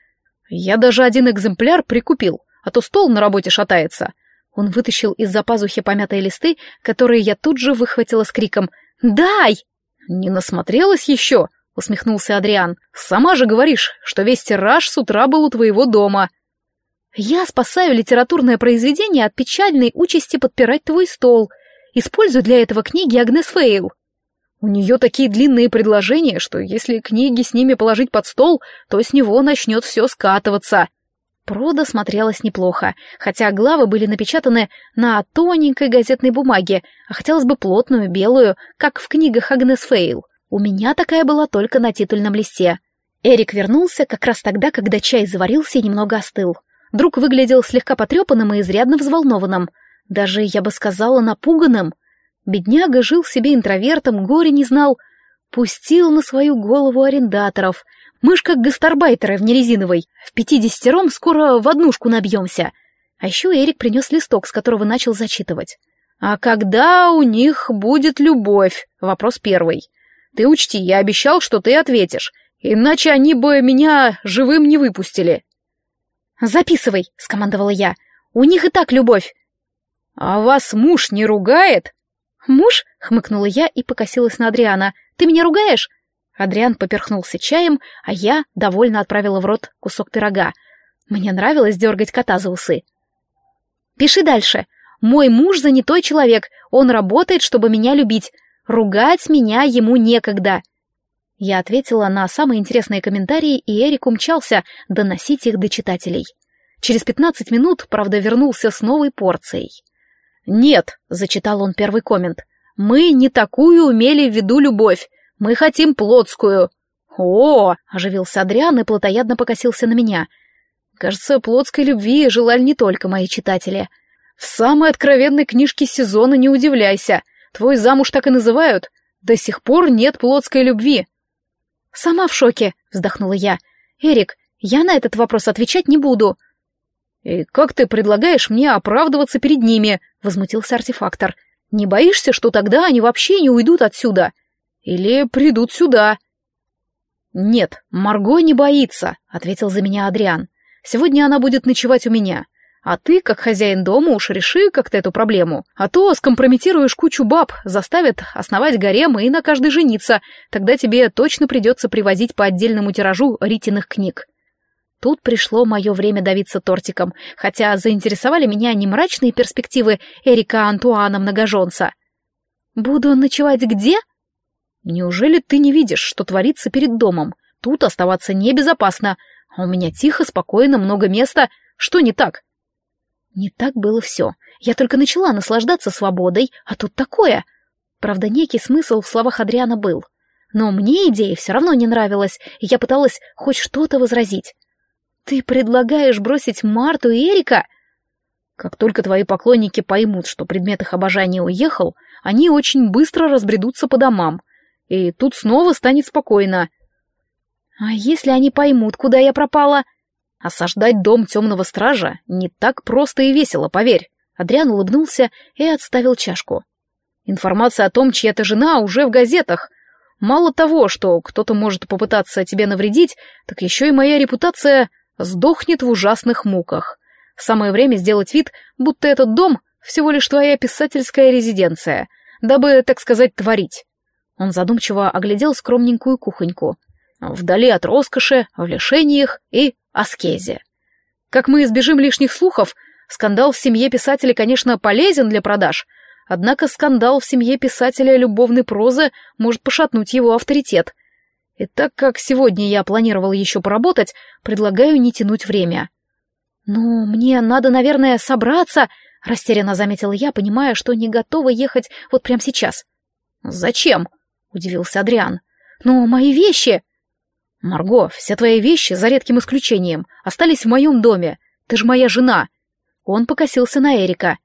Я даже один экземпляр прикупил, а то стол на работе шатается. Он вытащил из-за пазухи помятые листы, которые я тут же выхватила с криком «Дай!» «Не насмотрелась еще?» — усмехнулся Адриан. «Сама же говоришь, что весь тираж с утра был у твоего дома». «Я спасаю литературное произведение от печальной участи подпирать твой стол», Использую для этого книги Агнес Фейл. У нее такие длинные предложения, что если книги с ними положить под стол, то с него начнет все скатываться. Прода смотрелась неплохо, хотя главы были напечатаны на тоненькой газетной бумаге, а хотелось бы плотную, белую, как в книгах Агнес Фейл. У меня такая была только на титульном листе. Эрик вернулся как раз тогда, когда чай заварился и немного остыл. Друг выглядел слегка потрепанным и изрядно взволнованным — даже, я бы сказала, напуганным. Бедняга жил себе интровертом, горе не знал. Пустил на свою голову арендаторов. Мы ж как гастарбайтеры в нерезиновой. В пятидесятером скоро в однушку набьемся. А еще Эрик принес листок, с которого начал зачитывать. «А когда у них будет любовь?» Вопрос первый. «Ты учти, я обещал, что ты ответишь, иначе они бы меня живым не выпустили». «Записывай», — скомандовала я. «У них и так любовь. «А вас муж не ругает?» «Муж?» — хмыкнула я и покосилась на Адриана. «Ты меня ругаешь?» Адриан поперхнулся чаем, а я довольно отправила в рот кусок пирога. Мне нравилось дергать кота за усы. «Пиши дальше. Мой муж занятой человек, он работает, чтобы меня любить. Ругать меня ему некогда». Я ответила на самые интересные комментарии, и Эрик умчался доносить их до читателей. Через пятнадцать минут, правда, вернулся с новой порцией. «Нет», — зачитал он первый коммент, — «мы не такую умели в виду любовь, мы хотим плотскую». «О!» — оживился Адриан и плотоядно покосился на меня. Кажется, плотской любви желали не только мои читатели. В самой откровенной книжке сезона не удивляйся. Твой замуж так и называют. До сих пор нет плотской любви. Сама в шоке, вздохнула я. Эрик, я на этот вопрос отвечать не буду. «И как ты предлагаешь мне оправдываться перед ними?» — возмутился артефактор. «Не боишься, что тогда они вообще не уйдут отсюда? Или придут сюда?» «Нет, Марго не боится», — ответил за меня Адриан. «Сегодня она будет ночевать у меня. А ты, как хозяин дома, уж реши как-то эту проблему. А то скомпрометируешь кучу баб, заставят основать гарем и на каждой жениться. Тогда тебе точно придется привозить по отдельному тиражу ритиных книг». Тут пришло мое время давиться тортиком, хотя заинтересовали меня не мрачные перспективы Эрика Антуана Многоженца. «Буду ночевать где?» «Неужели ты не видишь, что творится перед домом? Тут оставаться небезопасно, а у меня тихо, спокойно, много места. Что не так?» Не так было все. Я только начала наслаждаться свободой, а тут такое. Правда, некий смысл в словах Адриана был. Но мне идея все равно не нравилась, и я пыталась хоть что-то возразить. «Ты предлагаешь бросить Марту и Эрика?» «Как только твои поклонники поймут, что предмет их обожания уехал, они очень быстро разбредутся по домам, и тут снова станет спокойно». «А если они поймут, куда я пропала?» «Осаждать дом темного стража не так просто и весело, поверь». Адриан улыбнулся и отставил чашку. Информация о том, чья ты жена, уже в газетах. Мало того, что кто-то может попытаться тебе навредить, так еще и моя репутация сдохнет в ужасных муках. Самое время сделать вид, будто этот дом всего лишь твоя писательская резиденция, дабы, так сказать, творить. Он задумчиво оглядел скромненькую кухоньку. Вдали от роскоши, в лишениях и аскезе. Как мы избежим лишних слухов, скандал в семье писателя, конечно, полезен для продаж, однако скандал в семье писателя любовной прозы может пошатнуть его авторитет. И так как сегодня я планировал еще поработать, предлагаю не тянуть время. «Ну, мне надо, наверное, собраться», — растерянно заметила я, понимая, что не готова ехать вот прямо сейчас. «Зачем?» — удивился Адриан. «Ну, мои вещи!» «Марго, все твои вещи, за редким исключением, остались в моем доме. Ты же моя жена!» Он покосился на Эрика.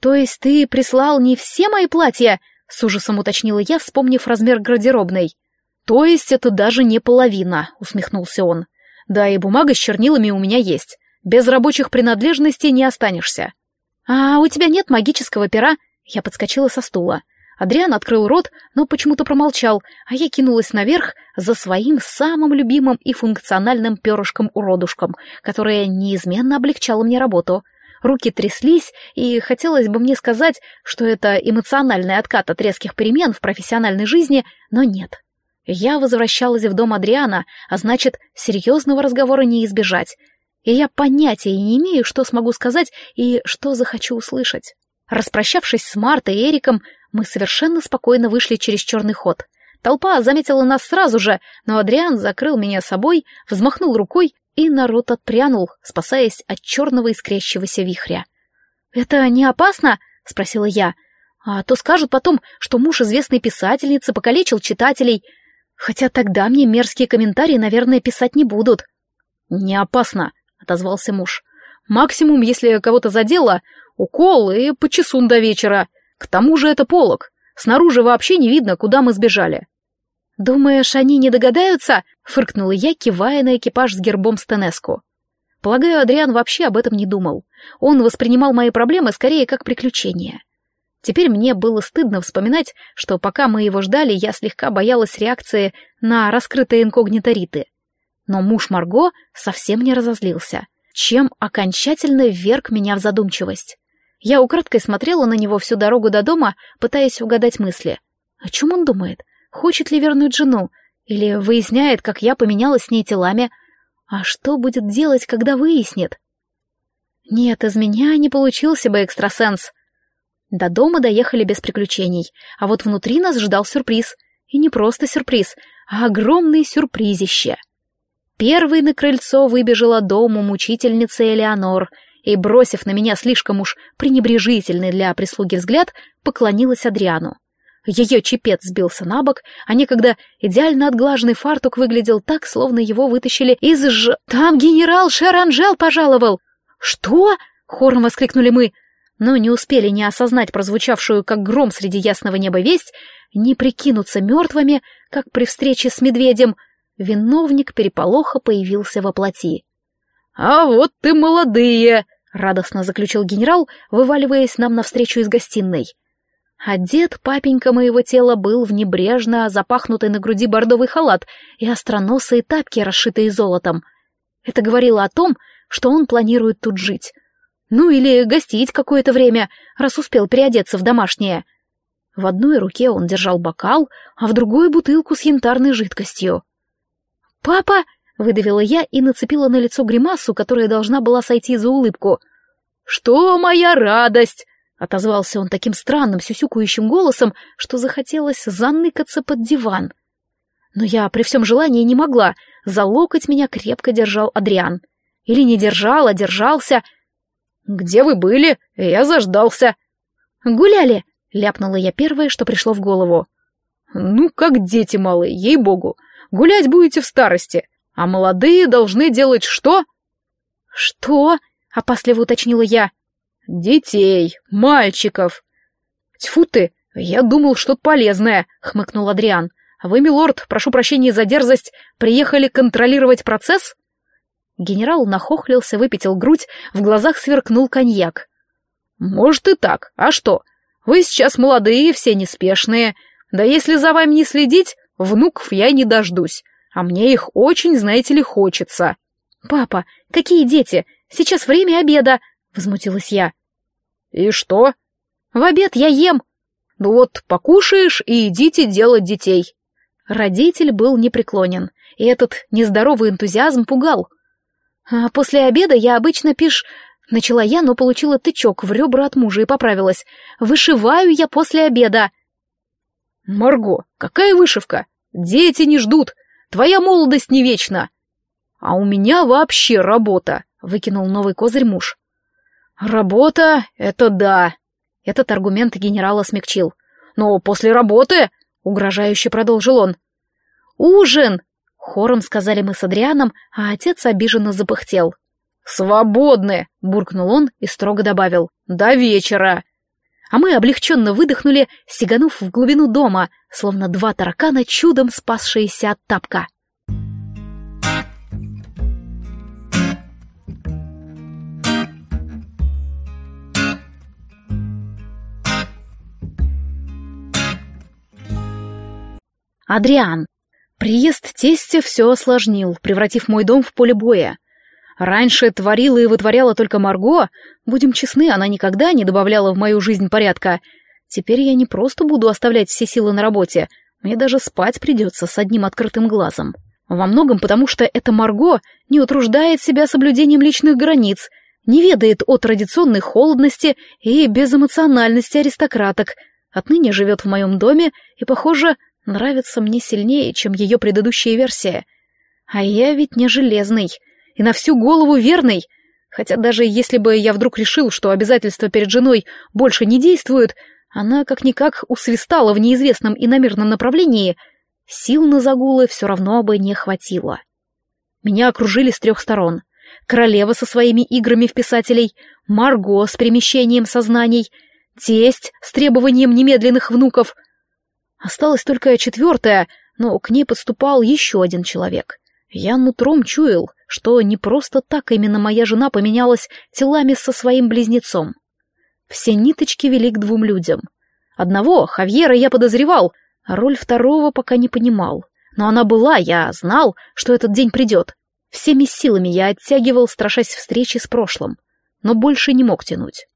«То есть ты прислал не все мои платья?» — с ужасом уточнила я, вспомнив размер гардеробной. «То есть это даже не половина», — усмехнулся он. «Да, и бумага с чернилами у меня есть. Без рабочих принадлежностей не останешься. А у тебя нет магического пера? Я подскочила со стула. Адриан открыл рот, но почему-то промолчал, а я кинулась наверх за своим самым любимым и функциональным перышком-уродушком, которое неизменно облегчало мне работу. Руки тряслись, и хотелось бы мне сказать, что это эмоциональный откат от резких перемен в профессиональной жизни, но нет. Я возвращалась в дом Адриана, а значит, серьезного разговора не избежать, и я понятия не имею, что смогу сказать и что захочу услышать. Распрощавшись с Мартой и Эриком, мы совершенно спокойно вышли через черный ход. Толпа заметила нас сразу же, но Адриан закрыл меня собой, взмахнул рукой, и народ отпрянул, спасаясь от черного искрящегося вихря. «Это не опасно?» — спросила я. «А то скажут потом, что муж известной писательницы покалечил читателей. Хотя тогда мне мерзкие комментарии, наверное, писать не будут». «Не опасно», — отозвался муж. «Максимум, если кого-то задело, укол и по часу до вечера. К тому же это полог. Снаружи вообще не видно, куда мы сбежали». «Думаешь, они не догадаются?» — фыркнула я, кивая на экипаж с гербом Стенеску. Полагаю, Адриан вообще об этом не думал. Он воспринимал мои проблемы скорее как приключения. Теперь мне было стыдно вспоминать, что пока мы его ждали, я слегка боялась реакции на раскрытые инкогнито Риты. Но муж Марго совсем не разозлился, чем окончательно вверг меня в задумчивость. Я украдкой смотрела на него всю дорогу до дома, пытаясь угадать мысли. О чем он думает? Хочет ли вернуть жену? Или выясняет, как я поменялась с ней телами? А что будет делать, когда выяснит? Нет, из меня не получился бы экстрасенс. До дома доехали без приключений, а вот внутри нас ждал сюрприз. И не просто сюрприз, а огромный сюрпризище — Первой на крыльцо выбежала дому мучительница Элеонор и, бросив на меня слишком уж пренебрежительный для прислуги взгляд, поклонилась Адриану. Ее чепец сбился на бок, а некогда идеально отглаженный фартук выглядел так, словно его вытащили из ж... «Там генерал Шеранжел пожаловал!» «Что?» — хором воскликнули мы, но не успели не осознать прозвучавшую, как гром среди ясного неба весть, не прикинуться мертвыми, как при встрече с медведем — виновник переполоха появился во плоти. «А вот ты молодые!» — радостно заключил генерал, вываливаясь нам навстречу из гостиной. Одет папенька моего тела был в небрежно запахнутый на груди бордовый халат и остроносые тапки, расшитые золотом. Это говорило о том, что он планирует тут жить. Ну или гостить какое-то время, раз успел переодеться в домашнее. В одной руке он держал бокал, а в другой — бутылку с янтарной жидкостью. «Папа!» — выдавила я и нацепила на лицо гримасу, которая должна была сойти за улыбку. «Что моя радость!» — отозвался он таким странным, сюсюкающим голосом, что захотелось заныкаться под диван. Но я при всем желании не могла. За локоть меня крепко держал Адриан. Или не держал, а держался. «Где вы были? Я заждался». «Гуляли!» — ляпнула я первое, что пришло в голову. «Ну, как дети малые, ей-богу. Гулять будете в старости, а молодые должны делать что?» «Что?» — опасливо уточнила я. «Детей, мальчиков». «Тьфу ты, я думал, что-то полезное», — хмыкнул Адриан. «А вы, милорд, прошу прощения за дерзость, приехали контролировать процесс?» Генерал нахохлился, выпятил грудь, в глазах сверкнул коньяк. «Может и так, а что? Вы сейчас молодые, все неспешные. Да если за вами не следить, внуков я не дождусь. А мне их очень, знаете ли, хочется. Папа, какие дети? Сейчас время обеда, возмутилась я. И что? В обед я ем. Ну вот, покушаешь и идите делать детей. Родитель был непреклонен, и этот нездоровый энтузиазм пугал. А после обеда я обычно пиш... Начала я, но получила тычок в ребра от мужа и поправилась. «Вышиваю я после обеда». «Марго, какая вышивка? Дети не ждут. Твоя молодость не вечна. А у меня вообще работа», — выкинул новый козырь муж. «Работа — это да». Этот аргумент генерала смягчил. «Но после работы...» — угрожающе продолжил он. «Ужин!» — хором сказали мы с Адрианом, а отец обиженно запыхтел. «Свободны!» — буркнул он и строго добавил. «До вечера!» А мы облегченно выдохнули, сиганув в глубину дома, словно два таракана, чудом спасшиеся от тапка. Адриан. Приезд тестя все осложнил, превратив мой дом в поле боя. Раньше творила и вытворяла только Марго, будем честны, она никогда не добавляла в мою жизнь порядка. Теперь я не просто буду оставлять все силы на работе, мне даже спать придется с одним открытым глазом. Во многом потому, что эта Марго не утруждает себя соблюдением личных границ, не ведает о традиционной холодности и безэмоциональности аристократок, отныне живет в моем доме и, похоже, нравится мне сильнее, чем ее предыдущая версия. А я ведь не железный, и на всю голову верный. Хотя даже если бы я вдруг решил, что обязательства перед женой больше не действуют, она как-никак усвистала в неизвестном и намеренном направлении, сил на загулы все равно бы не хватило. Меня окружили с трех сторон. Королева со своими играми в писателей, Марго с перемещением сознаний, тесть с требованием немедленных внуков — Осталась только четвертая, но к ней подступал еще один человек. Я нутром чуял, что не просто так именно моя жена поменялась телами со своим близнецом. Все ниточки вели к двум людям. Одного, Хавьера, я подозревал, а роль второго пока не понимал. Но она была, я знал, что этот день придет. Всеми силами я оттягивал, страшась встречи с прошлым, но больше не мог тянуть.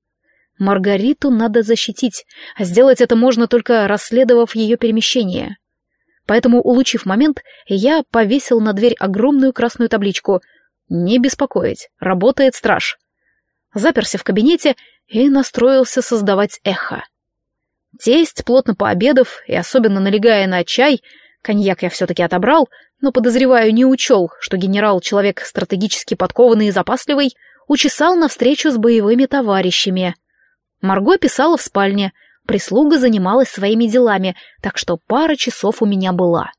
Маргариту надо защитить, а сделать это можно только расследовав ее перемещение. Поэтому, улучив момент, я повесил на дверь огромную красную табличку «Не беспокоить, работает страж». Заперся в кабинете и настроился создавать эхо. Тесть, плотно пообедав и особенно налегая на чай, коньяк я все-таки отобрал, но, подозреваю, не учел, что генерал — человек стратегически подкованный и запасливый, учесал навстречу с боевыми товарищами. Марго писала в спальне, прислуга занималась своими делами, так что пара часов у меня была.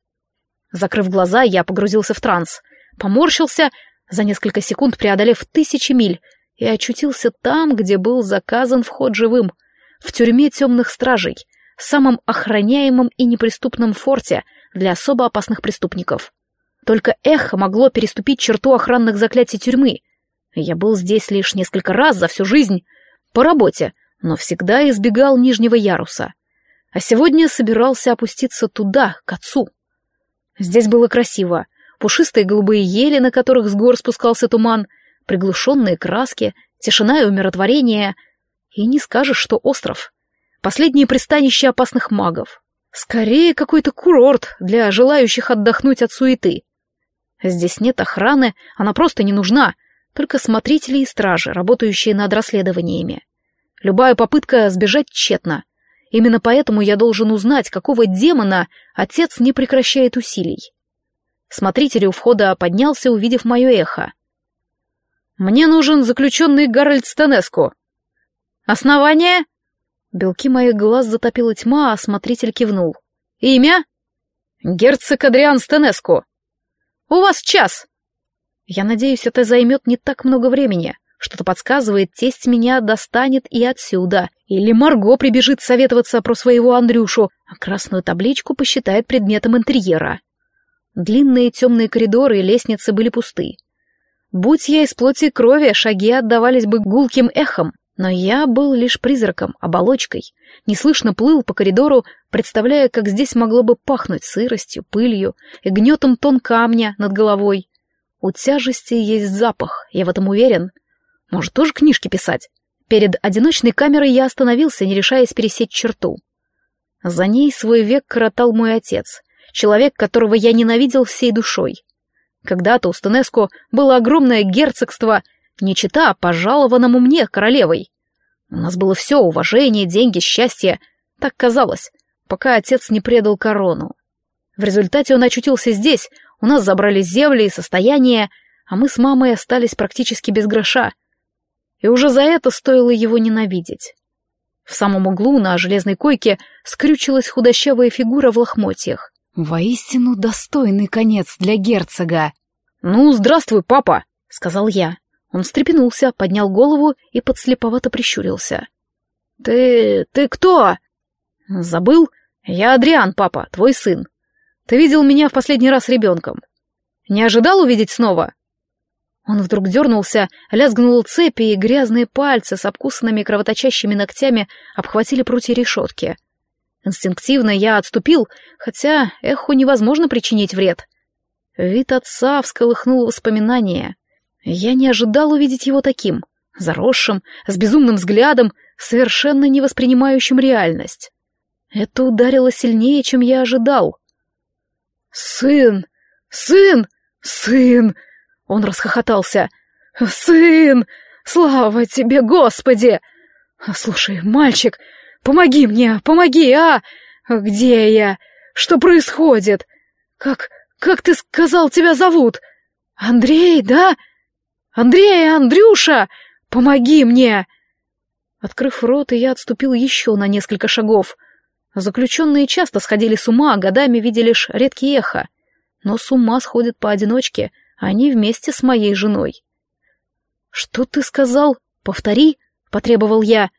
Закрыв глаза, я погрузился в транс, поморщился, за несколько секунд преодолев тысячи миль, и очутился там, где был заказан вход живым, в тюрьме темных стражей, самом охраняемом и неприступном форте для особо опасных преступников. Только эхо могло переступить черту охранных заклятий тюрьмы. Я был здесь лишь несколько раз за всю жизнь. По работе, но всегда избегал нижнего яруса. А сегодня собирался опуститься туда, к отцу. Здесь было красиво. Пушистые голубые ели, на которых с гор спускался туман, приглушенные краски, тишина и умиротворение. И не скажешь, что остров. Последнее пристанище опасных магов. Скорее, какой-то курорт для желающих отдохнуть от суеты. Здесь нет охраны, она просто не нужна, только смотрители и стражи, работающие над расследованиями. Любая попытка сбежать тщетна. Именно поэтому я должен узнать, какого демона отец не прекращает усилий. Смотритель у входа поднялся, увидев мое эхо. «Мне нужен заключенный Гарольд Стенеско». «Основание?» Белки моих глаз затопила тьма, а смотритель кивнул. «Имя?» «Герцог Адриан Стенеско». «У вас час». Я надеюсь, это займет не так много времени. Что-то подсказывает, тесть меня достанет и отсюда. Или Марго прибежит советоваться про своего Андрюшу, а красную табличку посчитает предметом интерьера. Длинные темные коридоры и лестницы были пусты. Будь я из плоти и крови, шаги отдавались бы гулким эхом. Но я был лишь призраком, оболочкой. Неслышно плыл по коридору, представляя, как здесь могло бы пахнуть сыростью, пылью и гнетом тон камня над головой. У тяжести есть запах, я в этом уверен. Может, тоже книжки писать? Перед одиночной камерой я остановился, не решаясь пересечь черту. За ней свой век коротал мой отец, человек, которого я ненавидел всей душой. Когда-то у Стенеско было огромное герцогство, не чита пожалованному мне, королевой. У нас было все — уважение, деньги, счастье. Так казалось, пока отец не предал корону. В результате он очутился здесь, у нас забрали земли и состояние, а мы с мамой остались практически без гроша. И уже за это стоило его ненавидеть. В самом углу на железной койке скрючилась худощавая фигура в лохмотьях. «Воистину достойный конец для герцога!» «Ну, здравствуй, папа!» — сказал я. Он встрепенулся, поднял голову и подслеповато прищурился. «Ты... ты кто?» «Забыл? Я Адриан, папа, твой сын. Ты видел меня в последний раз ребенком. Не ожидал увидеть снова?» Он вдруг дернулся, лязгнул цепи, и грязные пальцы с обкусанными кровоточащими ногтями обхватили прутья решетки. Инстинктивно я отступил, хотя эху невозможно причинить вред. Вид отца всколыхнул воспоминания. Я не ожидал увидеть его таким, заросшим, с безумным взглядом, совершенно не воспринимающим реальность. Это ударило сильнее, чем я ожидал. «Сын! Сын! Сын!» Он расхохотался. «Сын! Слава тебе, Господи! Слушай, мальчик, помоги мне, помоги, а! Где я? Что происходит? Как, как ты сказал, тебя зовут? Андрей, да?» «Андрей, Андрюша, помоги мне!» Открыв рот, я отступил еще на несколько шагов. Заключенные часто сходили с ума, годами видели лишь редкие эхо. Но с ума сходят поодиночке, а они вместе с моей женой. «Что ты сказал? Повтори», — потребовал я.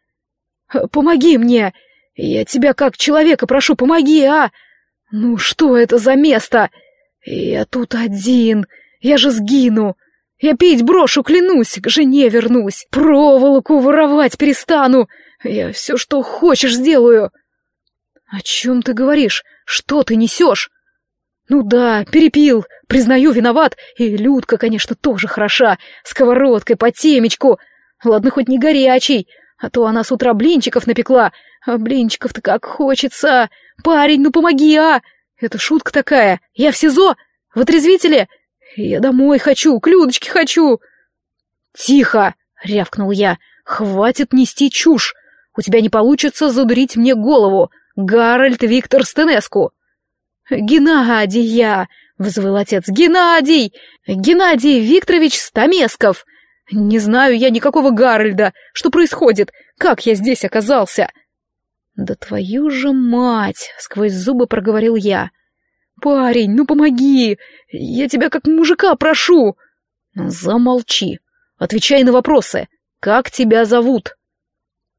«Помоги мне! Я тебя как человека прошу, помоги, а! Ну что это за место? Я тут один, я же сгину!» Я пить брошу, клянусь, к жене вернусь, проволоку воровать перестану. Я все, что хочешь, сделаю. О чем ты говоришь? Что ты несешь? Ну да, перепил, признаю, виноват. И Людка, конечно, тоже хороша. Сковородкой по темечку. Ладно, хоть не горячий, а то она с утра блинчиков напекла. А блинчиков-то как хочется. Парень, ну помоги, а! Это шутка такая. Я в СИЗО? В отрезвителе? «Я домой хочу, к Людочке хочу!» «Тихо!» — рявкнул я. «Хватит нести чушь! У тебя не получится задурить мне голову! Гарольд Виктор Стенеску!» «Геннадия!» — взвыл отец. «Геннадий! Геннадий Викторович Стамесков! Не знаю я никакого Гарольда! Что происходит? Как я здесь оказался?» «Да твою же мать!» — сквозь зубы проговорил я. «Парень, ну помоги! Я тебя как мужика прошу!» «Замолчи! Отвечай на вопросы! Как тебя зовут?»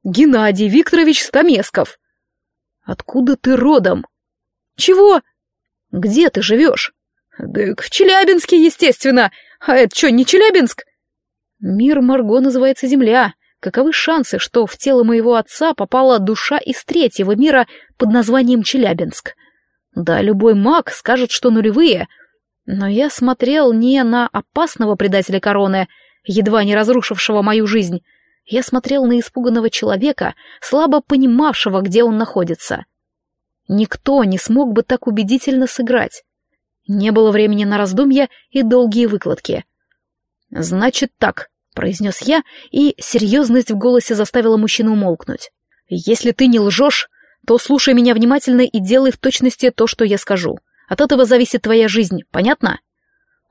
«Геннадий Викторович Стамесков!» «Откуда ты родом?» «Чего?» «Где ты живешь?» «Да в Челябинске, естественно! А это что, не Челябинск?» «Мир Марго называется Земля. Каковы шансы, что в тело моего отца попала душа из третьего мира под названием Челябинск?» Да, любой маг скажет, что нулевые. Но я смотрел не на опасного предателя короны, едва не разрушившего мою жизнь. Я смотрел на испуганного человека, слабо понимавшего, где он находится. Никто не смог бы так убедительно сыграть. Не было времени на раздумья и долгие выкладки. «Значит так», — произнес я, и серьезность в голосе заставила мужчину умолкнуть. «Если ты не лжешь, то слушай меня внимательно и делай в точности то, что я скажу. От этого зависит твоя жизнь, понятно?»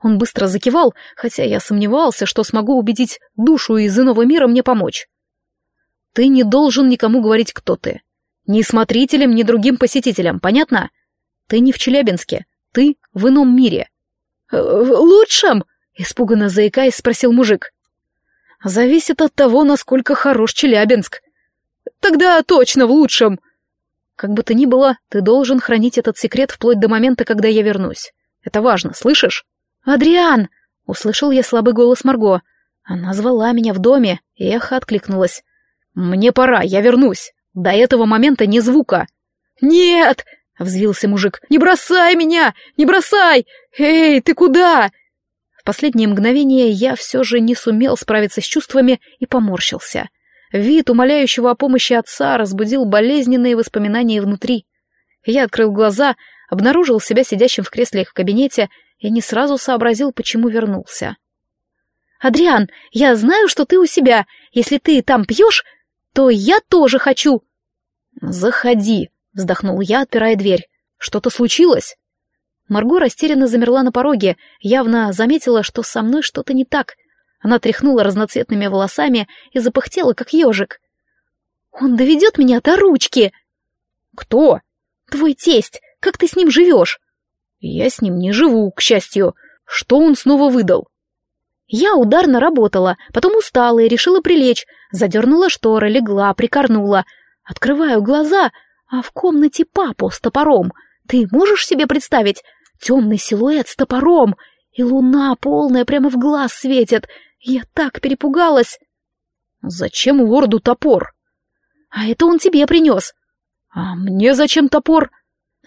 Он быстро закивал, хотя я сомневался, что смогу убедить душу из иного мира мне помочь. «Ты не должен никому говорить, кто ты. Ни смотрителям, ни другим посетителям, понятно? Ты не в Челябинске, ты в ином мире». «Э, «В лучшем?» — испуганно заикаясь, спросил мужик. «Зависит от того, насколько хорош Челябинск». «Тогда точно в лучшем», как бы то ни было, ты должен хранить этот секрет вплоть до момента, когда я вернусь. Это важно, слышишь? Адриан! Услышал я слабый голос Марго. Она звала меня в доме, и эхо откликнулась. «Мне пора, я вернусь. До этого момента ни звука». «Нет!» — взвился мужик. «Не бросай меня! Не бросай! Эй, ты куда?» В последнее мгновение я все же не сумел справиться с чувствами и поморщился. Вид умоляющего о помощи отца разбудил болезненные воспоминания внутри. Я открыл глаза, обнаружил себя сидящим в кресле в кабинете и не сразу сообразил, почему вернулся. «Адриан, я знаю, что ты у себя. Если ты там пьешь, то я тоже хочу». «Заходи», — вздохнул я, отпирая дверь. «Что-то случилось?» Марго растерянно замерла на пороге, явно заметила, что со мной что-то не так. Она тряхнула разноцветными волосами и запыхтела, как ежик. «Он доведет меня до ручки!» «Кто?» «Твой тесть. Как ты с ним живешь?» «Я с ним не живу, к счастью. Что он снова выдал?» Я ударно работала, потом устала и решила прилечь. Задернула шторы, легла, прикорнула. Открываю глаза, а в комнате папу с топором. Ты можешь себе представить? Темный силуэт с топором. И луна полная прямо в глаз светит. Я так перепугалась. Зачем лорду топор? А это он тебе принес. А мне зачем топор?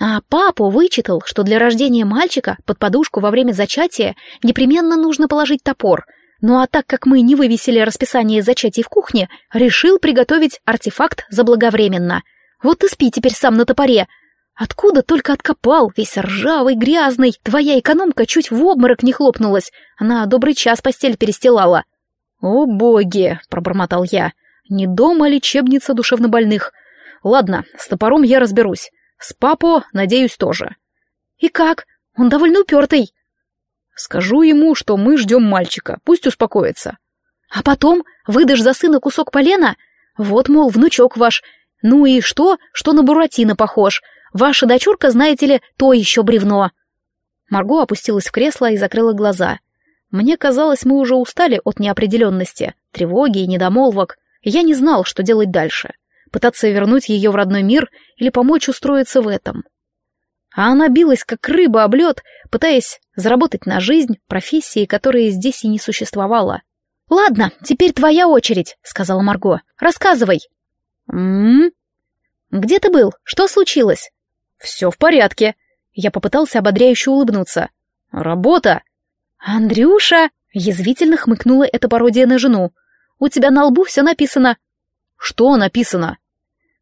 А папу вычитал, что для рождения мальчика под подушку во время зачатия непременно нужно положить топор. Ну а так как мы не вывесили расписание зачатий в кухне, решил приготовить артефакт заблаговременно. Вот и спи теперь сам на топоре. Откуда только откопал, весь ржавый, грязный. Твоя экономка чуть в обморок не хлопнулась. Она добрый час постель перестилала. «О боги!» — пробормотал я. «Не дома лечебница душевнобольных. Ладно, с топором я разберусь. С папо, надеюсь, тоже. И как? Он довольно упертый. Скажу ему, что мы ждем мальчика, пусть успокоится. А потом выдашь за сына кусок полена? Вот, мол, внучок ваш. Ну и что, что на Буратино похож? Ваша дочурка, знаете ли, то еще бревно. Марго опустилась в кресло и закрыла глаза. Мне казалось, мы уже устали от неопределенности, тревоги и недомолвок. Я не знал, что делать дальше пытаться вернуть ее в родной мир или помочь устроиться в этом. А она билась, как рыба об лед, пытаясь заработать на жизнь профессии, которой здесь и не существовало. «Ладно, теперь твоя очередь», — сказала Марго. «Рассказывай». «М-м-м?» «Где ты был? Что случилось?» «Все в порядке». Я попытался ободряюще улыбнуться. «Работа!» «Андрюша!» — язвительно хмыкнула эта пародия на жену. «У тебя на лбу все написано «Что написано?»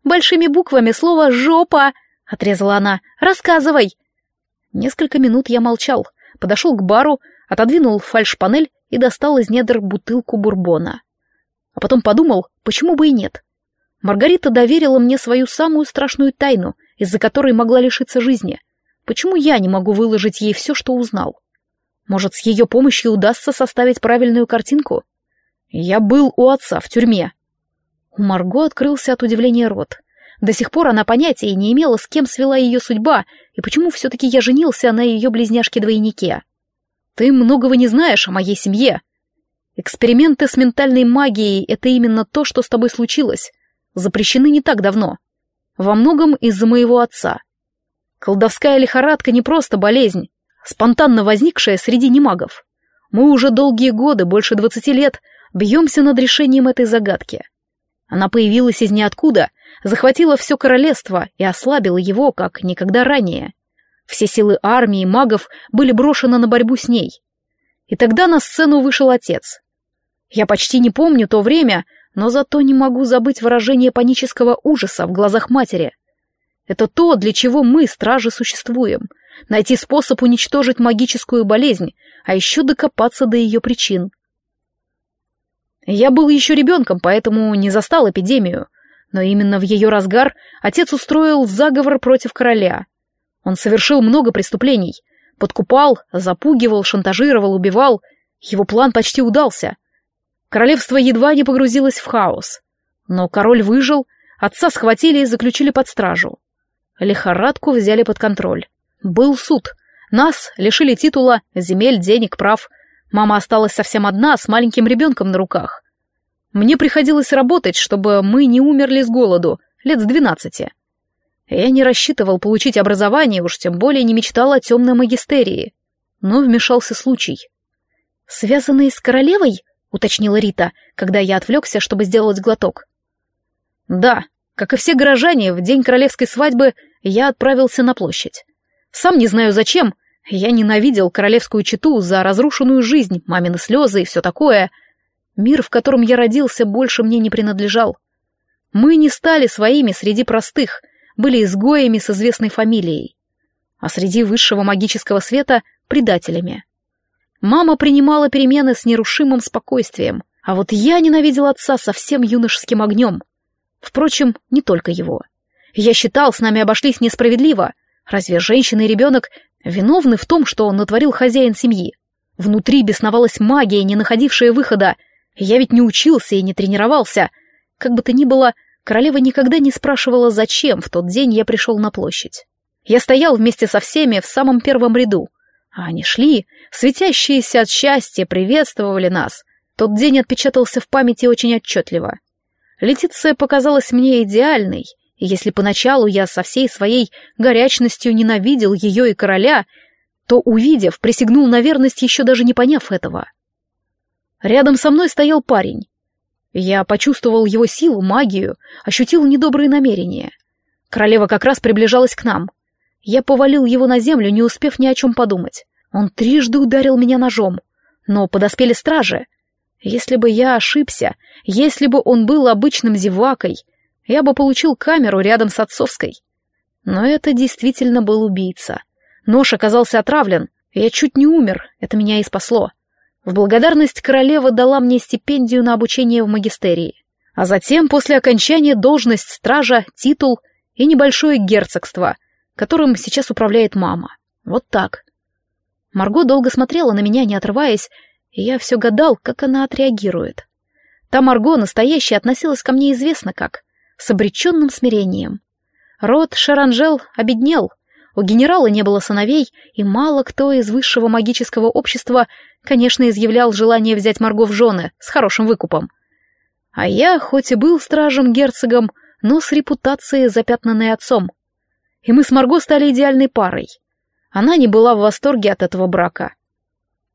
«Большими буквами слово «жопа», — отрезала она. «Рассказывай». Несколько минут я молчал, подошел к бару, отодвинул фальш-панель и достал из недр бутылку бурбона. А потом подумал, почему бы и нет. Маргарита доверила мне свою самую страшную тайну, из-за которой могла лишиться жизни. Почему я не могу выложить ей все, что узнал? Может, с ее помощью удастся составить правильную картинку? Я был у отца в тюрьме, у Марго открылся от удивления рот. До сих пор она понятия не имела, с кем свела ее судьба, и почему все-таки я женился на ее близняшке-двойнике. Ты многого не знаешь о моей семье. Эксперименты с ментальной магией — это именно то, что с тобой случилось. Запрещены не так давно. Во многом из-за моего отца. Колдовская лихорадка не просто болезнь, спонтанно возникшая среди немагов. Мы уже долгие годы, больше двадцати лет, бьемся над решением этой загадки. Она появилась из ниоткуда, захватила все королевство и ослабила его, как никогда ранее. Все силы армии и магов были брошены на борьбу с ней. И тогда на сцену вышел отец. Я почти не помню то время, но зато не могу забыть выражение панического ужаса в глазах матери. Это то, для чего мы, стражи, существуем. Найти способ уничтожить магическую болезнь, а еще докопаться до ее причин. Я был еще ребенком, поэтому не застал эпидемию. Но именно в ее разгар отец устроил заговор против короля. Он совершил много преступлений. Подкупал, запугивал, шантажировал, убивал. Его план почти удался. Королевство едва не погрузилось в хаос. Но король выжил, отца схватили и заключили под стражу. Лихорадку взяли под контроль. Был суд. Нас лишили титула, земель, денег, прав. Мама осталась совсем одна, с маленьким ребенком на руках. Мне приходилось работать, чтобы мы не умерли с голоду, лет с двенадцати. Я не рассчитывал получить образование, уж тем более не мечтал о темной магистерии. Но вмешался случай. «Связанный с королевой?» — уточнила Рита, когда я отвлекся, чтобы сделать глоток. Да, как и все горожане, в день королевской свадьбы я отправился на площадь. Сам не знаю зачем, я ненавидел королевскую чету за разрушенную жизнь, мамины слезы и все такое. Мир, в котором я родился, больше мне не принадлежал. Мы не стали своими среди простых, были изгоями с известной фамилией. А среди высшего магического света — предателями. Мама принимала перемены с нерушимым спокойствием, а вот я ненавидел отца со всем юношеским огнем. Впрочем, не только его. Я считал, с нами обошлись несправедливо. Разве женщина и ребенок виновны в том, что он натворил хозяин семьи? Внутри бесновалась магия, не находившая выхода. Я ведь не учился и не тренировался. Как бы то ни было, королева никогда не спрашивала, зачем в тот день я пришел на площадь. Я стоял вместе со всеми в самом первом ряду, а они шли, светящиеся от счастья, приветствовали нас. Тот день отпечатался в памяти очень отчетливо. Летиция показалась мне идеальной, если поначалу я со всей своей горячностью ненавидел ее и короля, то, увидев, присягнул на верность, еще даже не поняв этого. Рядом со мной стоял парень. Я почувствовал его силу, магию, ощутил недобрые намерения. Королева как раз приближалась к нам. Я повалил его на землю, не успев ни о чем подумать. Он трижды ударил меня ножом. Но подоспели стражи. Если бы я ошибся, если бы он был обычным зевакой, я бы получил камеру рядом с отцовской. Но это действительно был убийца. Нож оказался отравлен, и я чуть не умер, это меня и спасло. В благодарность королева дала мне стипендию на обучение в магистерии. А затем, после окончания, должность стража, титул и небольшое герцогство — которым сейчас управляет мама. Вот так. Марго долго смотрела на меня, не отрываясь, и я все гадал, как она отреагирует. Та Марго настоящая относилась ко мне известно как, с обреченным смирением. Род Шаранжел обеднел, у генерала не было сыновей, и мало кто из высшего магического общества, конечно, изъявлял желание взять Марго в жены с хорошим выкупом. А я, хоть и был стражем-герцогом, но с репутацией, запятнанной отцом и мы с Марго стали идеальной парой. Она не была в восторге от этого брака.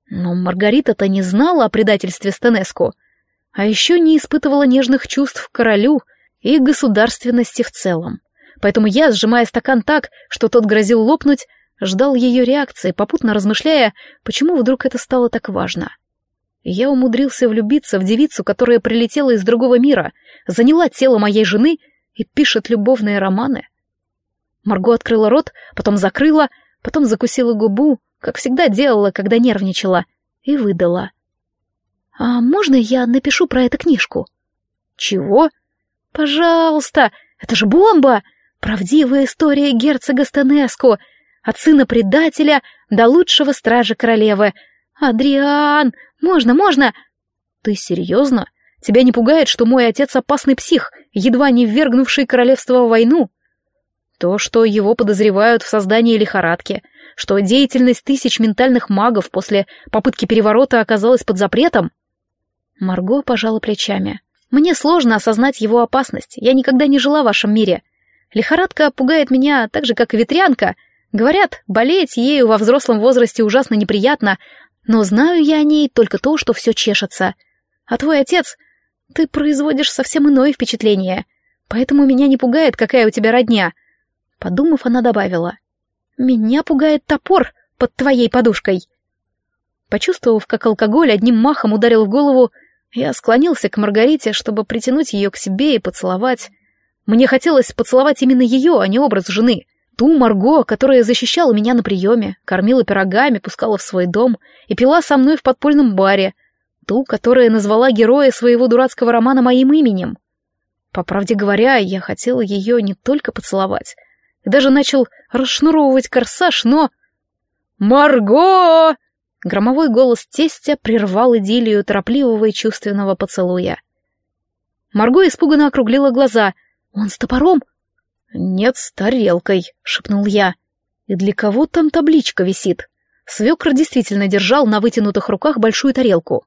Но Маргарита-то не знала о предательстве Стенеску, а еще не испытывала нежных чувств к королю и государственности в целом. Поэтому я, сжимая стакан так, что тот грозил лопнуть, ждал ее реакции, попутно размышляя, почему вдруг это стало так важно. Я умудрился влюбиться в девицу, которая прилетела из другого мира, заняла тело моей жены и пишет любовные романы. Марго открыла рот, потом закрыла, потом закусила губу, как всегда делала, когда нервничала, и выдала. «А можно я напишу про эту книжку?» «Чего?» «Пожалуйста, это же бомба! Правдивая история герцога Стенеску, от сына предателя до лучшего стража королевы. Адриан, можно, можно!» «Ты серьезно? Тебя не пугает, что мой отец опасный псих, едва не ввергнувший королевство в войну?» То, что его подозревают в создании лихорадки, что деятельность тысяч ментальных магов после попытки переворота оказалась под запретом. Марго пожала плечами. Мне сложно осознать его опасность. Я никогда не жила в вашем мире. Лихорадка пугает меня так же, как ветрянка. Говорят, болеть ею во взрослом возрасте ужасно неприятно, но знаю я о ней только то, что все чешется. А твой отец... Ты производишь совсем иное впечатление. Поэтому меня не пугает, какая у тебя родня. Подумав, она добавила. «Меня пугает топор под твоей подушкой». Почувствовав, как алкоголь одним махом ударил в голову, я склонился к Маргарите, чтобы притянуть ее к себе и поцеловать. Мне хотелось поцеловать именно ее, а не образ жены. Ту Марго, которая защищала меня на приеме, кормила пирогами, пускала в свой дом и пила со мной в подпольном баре. Ту, которая назвала героя своего дурацкого романа моим именем. По правде говоря, я хотела ее не только поцеловать, и даже начал расшнуровывать корсаж, но... «Марго!» Громовой голос тестя прервал идиллию торопливого и чувственного поцелуя. Марго испуганно округлила глаза. «Он с топором?» «Нет, с тарелкой», — шепнул я. «И для кого там табличка висит?» Свекр действительно держал на вытянутых руках большую тарелку.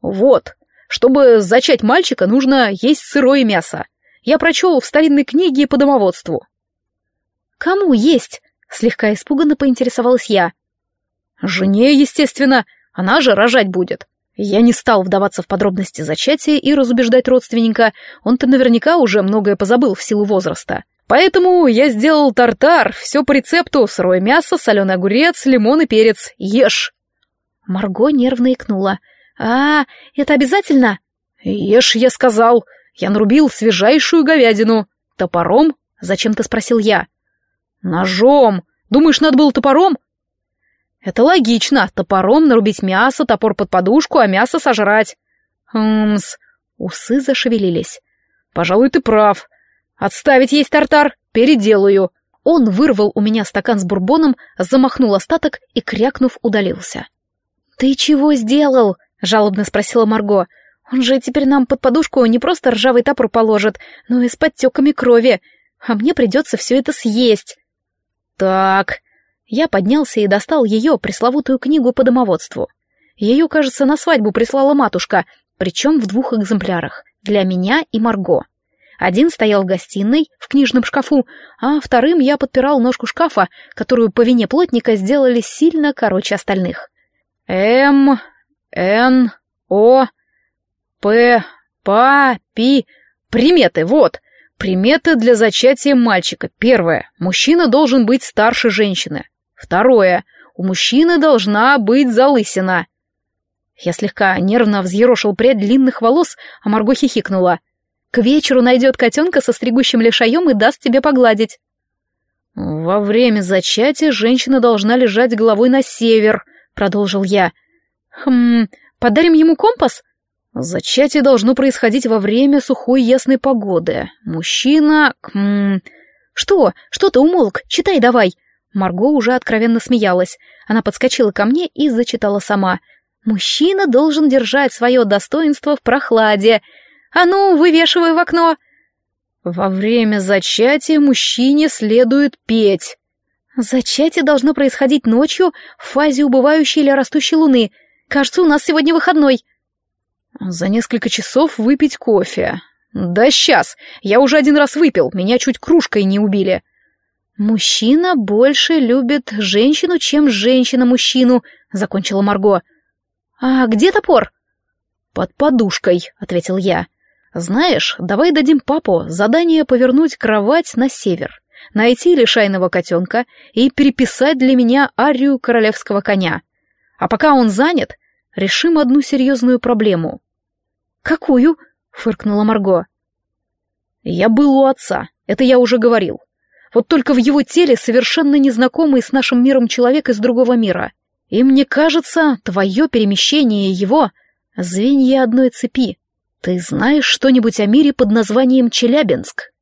«Вот, чтобы зачать мальчика, нужно есть сырое мясо. Я прочел в старинной книге по домоводству. «Кому есть?» — слегка испуганно поинтересовалась я. «Жене, естественно. Она же рожать будет. Я не стал вдаваться в подробности зачатия и разубеждать родственника, он-то наверняка уже многое позабыл в силу возраста. Поэтому я сделал тартар, все по рецепту, сырое мясо, соленый огурец, лимон и перец. Ешь!» Марго нервно икнула. «А, это обязательно?» «Ешь, я сказал. Я нарубил свежайшую говядину. Топором?» — зачем-то спросил я. «Ножом. Думаешь, надо было топором?» «Это логично. Топором нарубить мясо, топор под подушку, а мясо сожрать». «Хмс». Усы зашевелились. «Пожалуй, ты прав. Отставить есть тартар. Переделаю». Он вырвал у меня стакан с бурбоном, замахнул остаток и, крякнув, удалился. «Ты чего сделал?» — жалобно спросила Марго. «Он же теперь нам под подушку не просто ржавый топор положит, но и с подтеками крови, а мне придется все это съесть». «Так...» Я поднялся и достал ее пресловутую книгу по домоводству. Ее, кажется, на свадьбу прислала матушка, причем в двух экземплярах, для меня и Марго. Один стоял в гостиной, в книжном шкафу, а вторым я подпирал ножку шкафа, которую по вине плотника сделали сильно короче остальных. М, Н, О, П, П, Пи. Приметы, вот. Приметы для зачатия мальчика. Первое. Мужчина должен быть старше женщины. Второе. У мужчины должна быть залысина. Я слегка нервно взъерошил прядь длинных волос, а Марго хихикнула. К вечеру найдет котенка со стригущим лишаем и даст тебе погладить. Во время зачатия женщина должна лежать головой на север, — продолжил я. «Хм, подарим ему компас?» «Зачатие должно происходить во время сухой ясной погоды. Мужчина... Хм... Что? Что ты умолк? Читай давай!» Марго уже откровенно смеялась. Она подскочила ко мне и зачитала сама. «Мужчина должен держать свое достоинство в прохладе. А ну, вывешивай в окно!» «Во время зачатия мужчине следует петь». Зачатие должно происходить ночью в фазе убывающей или растущей луны. Кажется, у нас сегодня выходной. За несколько часов выпить кофе. Да сейчас. Я уже один раз выпил, меня чуть кружкой не убили. Мужчина больше любит женщину, чем женщина мужчину, закончила Марго. А где топор? Под подушкой, ответил я. Знаешь, давай дадим папу задание повернуть кровать на север найти лишайного котенка и переписать для меня арию королевского коня. А пока он занят, решим одну серьезную проблему. «Какую?» — фыркнула Марго. «Я был у отца, это я уже говорил. Вот только в его теле совершенно незнакомый с нашим миром человек из другого мира. И мне кажется, твое перемещение его — звенья одной цепи. Ты знаешь что-нибудь о мире под названием Челябинск?»